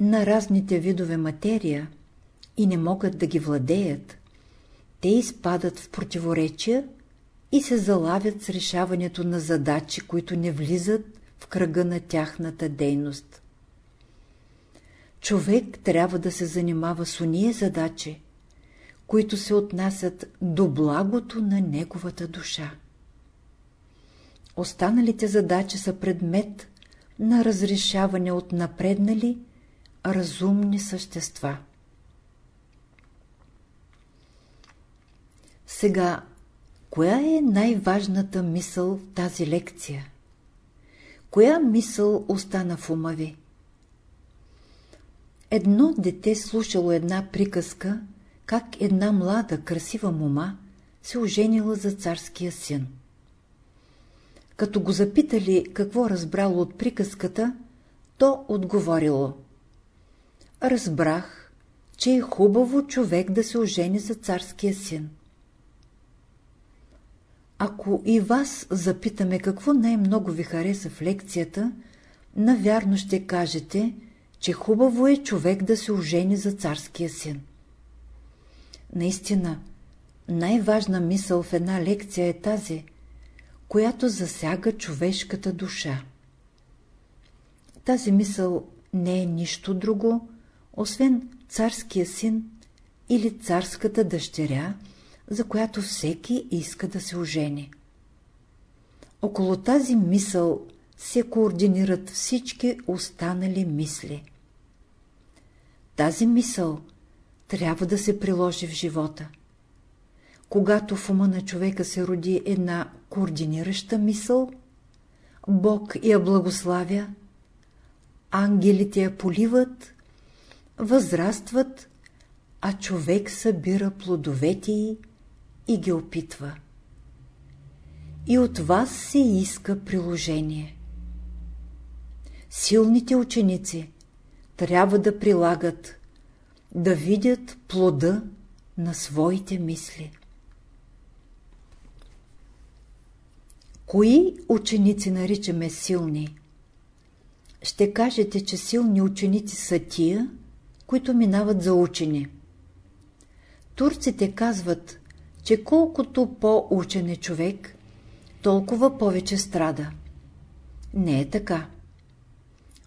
на разните видове материя и не могат да ги владеят, те изпадат в противоречия и се залавят с решаването на задачи, които не влизат в кръга на тяхната дейност. Човек трябва да се занимава с уния задачи, които се отнасят до благото на неговата душа. Останалите задачи са предмет на разрешаване от напреднали разумни същества. Сега, коя е най-важната мисъл в тази лекция? Коя мисъл остана в ума ви? Едно дете слушало една приказка, как една млада, красива мома се оженила за царския син. Като го запитали какво разбрало от приказката, то отговорило. Разбрах, че е хубаво човек да се ожени за царския син. Ако и вас запитаме какво най-много ви хареса в лекцията, навярно ще кажете, че хубаво е човек да се ожени за царския син. Наистина, най-важна мисъл в една лекция е тази, която засяга човешката душа. Тази мисъл не е нищо друго, освен царския син или царската дъщеря, за която всеки иска да се ожени. Около тази мисъл се координират всички останали мисли. Тази мисъл трябва да се приложи в живота. Когато в ума на човека се роди една координираща мисъл, Бог я благославя, ангелите я поливат, възрастват, а човек събира плодовете й и ги опитва. И от вас се иска приложение. Силните ученици трябва да прилагат, да видят плода на своите мисли. Кои ученици наричаме силни? Ще кажете, че силни ученици са тия, които минават за учени. Турците казват, че колкото по-учен е човек, толкова повече страда. Не е така.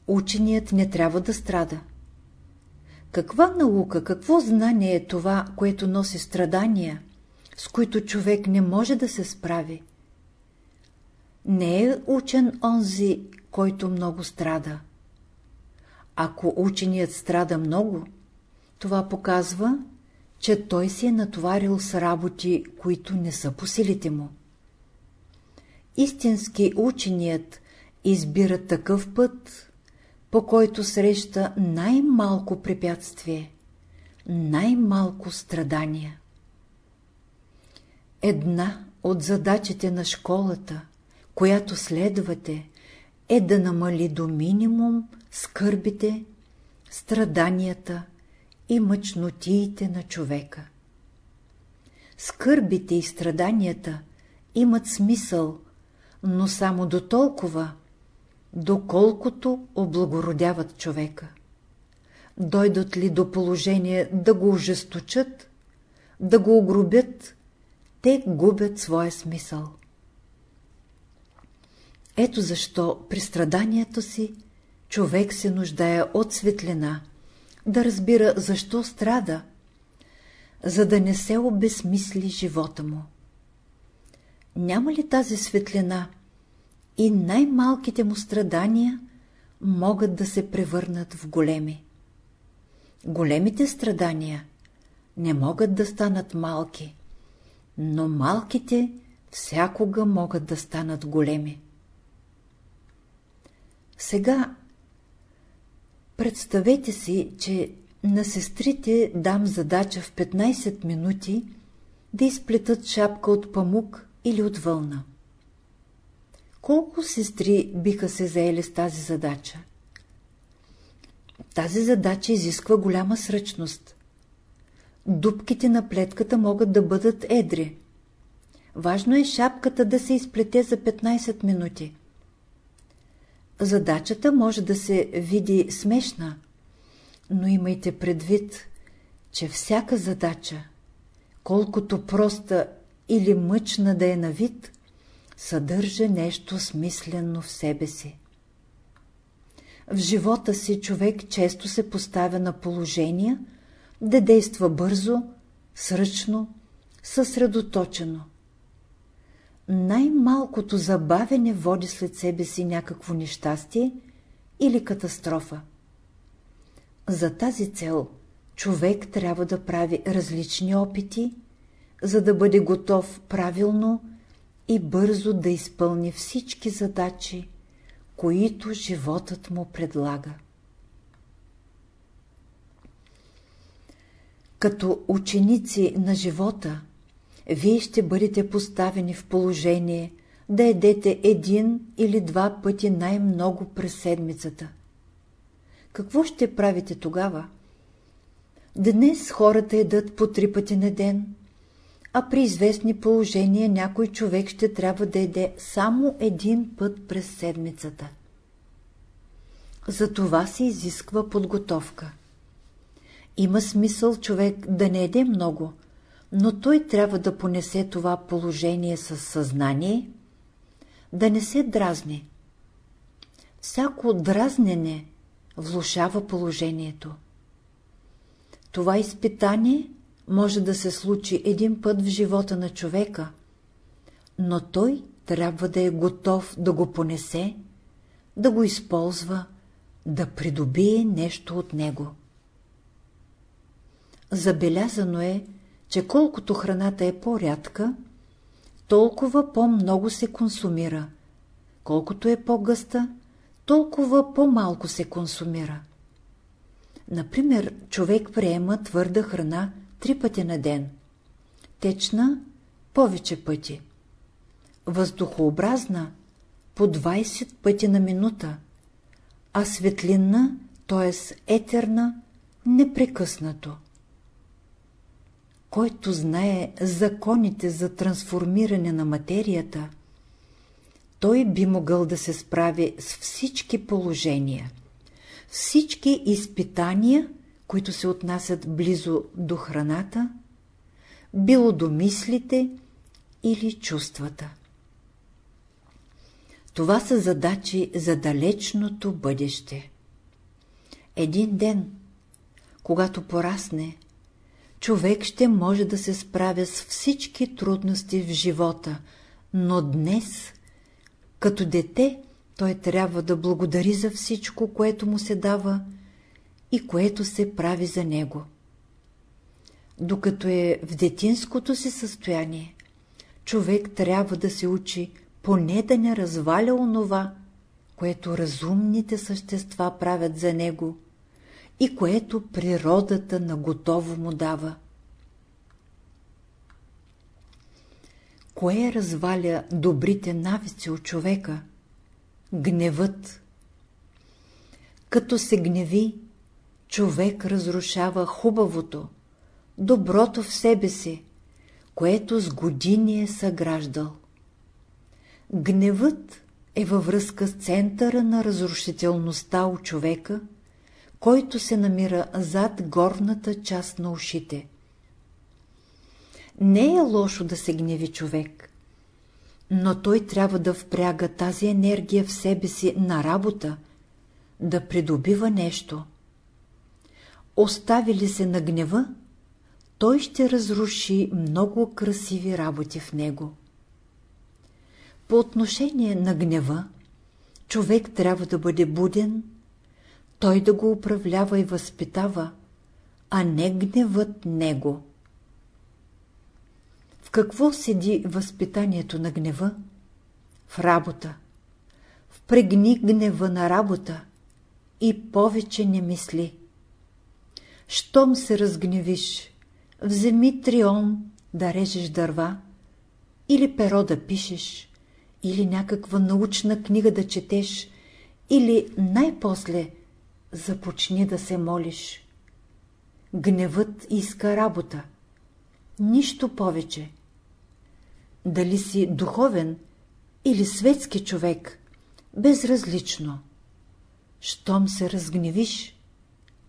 Ученият не трябва да страда. Каква наука, какво знание е това, което носи страдания, с които човек не може да се справи? Не е учен онзи, който много страда. Ако ученият страда много, това показва, че той си е натоварил с работи, които не са по силите му. истински ученият избира такъв път, по който среща най-малко препятствие, най-малко страдания. Една от задачите на школата, която следвате, е да намали до минимум скърбите, страданията и мъчнотиите на човека. Скърбите и страданията имат смисъл, но само до толкова, доколкото облагородяват човека. Дойдат ли до положение да го ожесточат, да го огробят, те губят своя смисъл. Ето защо при страданието си човек се нуждае от светлина, да разбира защо страда, за да не се обезмисли живота му. Няма ли тази светлина и най-малките му страдания могат да се превърнат в големи? Големите страдания не могат да станат малки, но малките всякога могат да станат големи. Сега представете си, че на сестрите дам задача в 15 минути да изплетат шапка от памук или от вълна. Колко сестри биха се заели с тази задача? Тази задача изисква голяма сръчност. Дубките на плетката могат да бъдат едри. Важно е шапката да се изплете за 15 минути. Задачата може да се види смешна, но имайте предвид, че всяка задача, колкото проста или мъчна да е на вид, съдържа нещо смислено в себе си. В живота си човек често се поставя на положения, да действа бързо, сръчно, съсредоточено. Най-малкото забавене води след себе си някакво нещастие или катастрофа. За тази цел човек трябва да прави различни опити, за да бъде готов правилно и бързо да изпълни всички задачи, които животът му предлага. Като ученици на живота, вие ще бъдете поставени в положение да едете един или два пъти най-много през седмицата. Какво ще правите тогава? Днес хората едат по три пъти на ден, а при известни положения някой човек ще трябва да еде само един път през седмицата. За това се изисква подготовка. Има смисъл човек да не еде много, но той трябва да понесе това положение със съзнание, да не се дразни. Всяко дразнене влушава положението. Това изпитание може да се случи един път в живота на човека, но той трябва да е готов да го понесе, да го използва, да придобие нещо от него. Забелязано е, че колкото храната е по-рядка, толкова по-много се консумира, колкото е по-гъста, толкова по-малко се консумира. Например, човек приема твърда храна три пъти на ден, течна повече пъти, въздухообразна по 20 пъти на минута, а светлинна, т.е. етерна, непрекъснато. Който знае законите за трансформиране на материята, той би могъл да се справи с всички положения, всички изпитания, които се отнасят близо до храната, било до мислите или чувствата. Това са задачи за далечното бъдеще. Един ден, когато порасне, човек ще може да се справя с всички трудности в живота, но днес, като дете, той трябва да благодари за всичко, което му се дава и което се прави за него. Докато е в детинското си състояние, човек трябва да се учи поне да не разваля онова, което разумните същества правят за него и което природата на готово му дава. Кое разваля добрите навици от човека? Гневът. Като се гневи, човек разрушава хубавото, доброто в себе си, което с години е съграждал. Гневът е във връзка с центъра на разрушителността у човека, който се намира зад горната част на ушите. Не е лошо да се гневи човек, но той трябва да впряга тази енергия в себе си на работа, да придобива нещо. Остави ли се на гнева, той ще разруши много красиви работи в него. По отношение на гнева, човек трябва да бъде буден, той да го управлява и възпитава, а не гневът него. В какво седи възпитанието на гнева? В работа. Впрегни гнева на работа и повече не мисли. Щом се разгневиш, вземи трион да режеш дърва, или перо да пишеш, или някаква научна книга да четеш, или най-после започни да се молиш. Гневът иска работа. Нищо повече. Дали си духовен или светски човек, безразлично. Щом се разгневиш,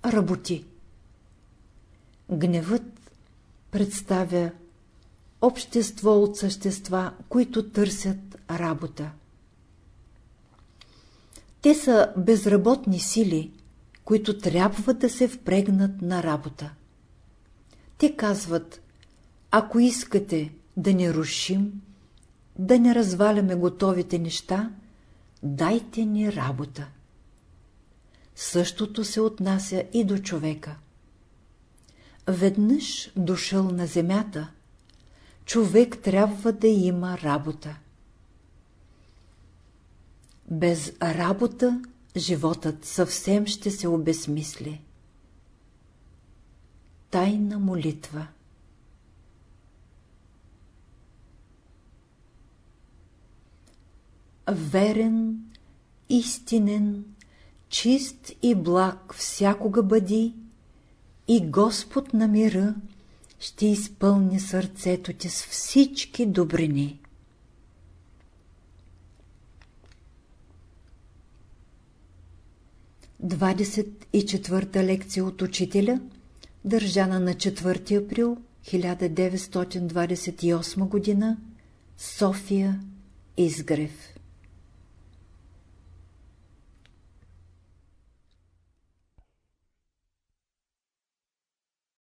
работи. Гневът представя общество от същества, които търсят работа. Те са безработни сили, които трябва да се впрегнат на работа. Те казват, ако искате да не рушим, да не разваляме готовите неща, дайте ни работа. Същото се отнася и до човека. Веднъж дошъл на земята, човек трябва да има работа. Без работа животът съвсем ще се обесмисли. Тайна молитва Верен, истинен, чист и благ всякога бъди и Господ на мира ще изпълни сърцето ти с всички добрини. Двадесет и четвърта лекция от учителя, държана на 4 април 1928 г. София Изгрев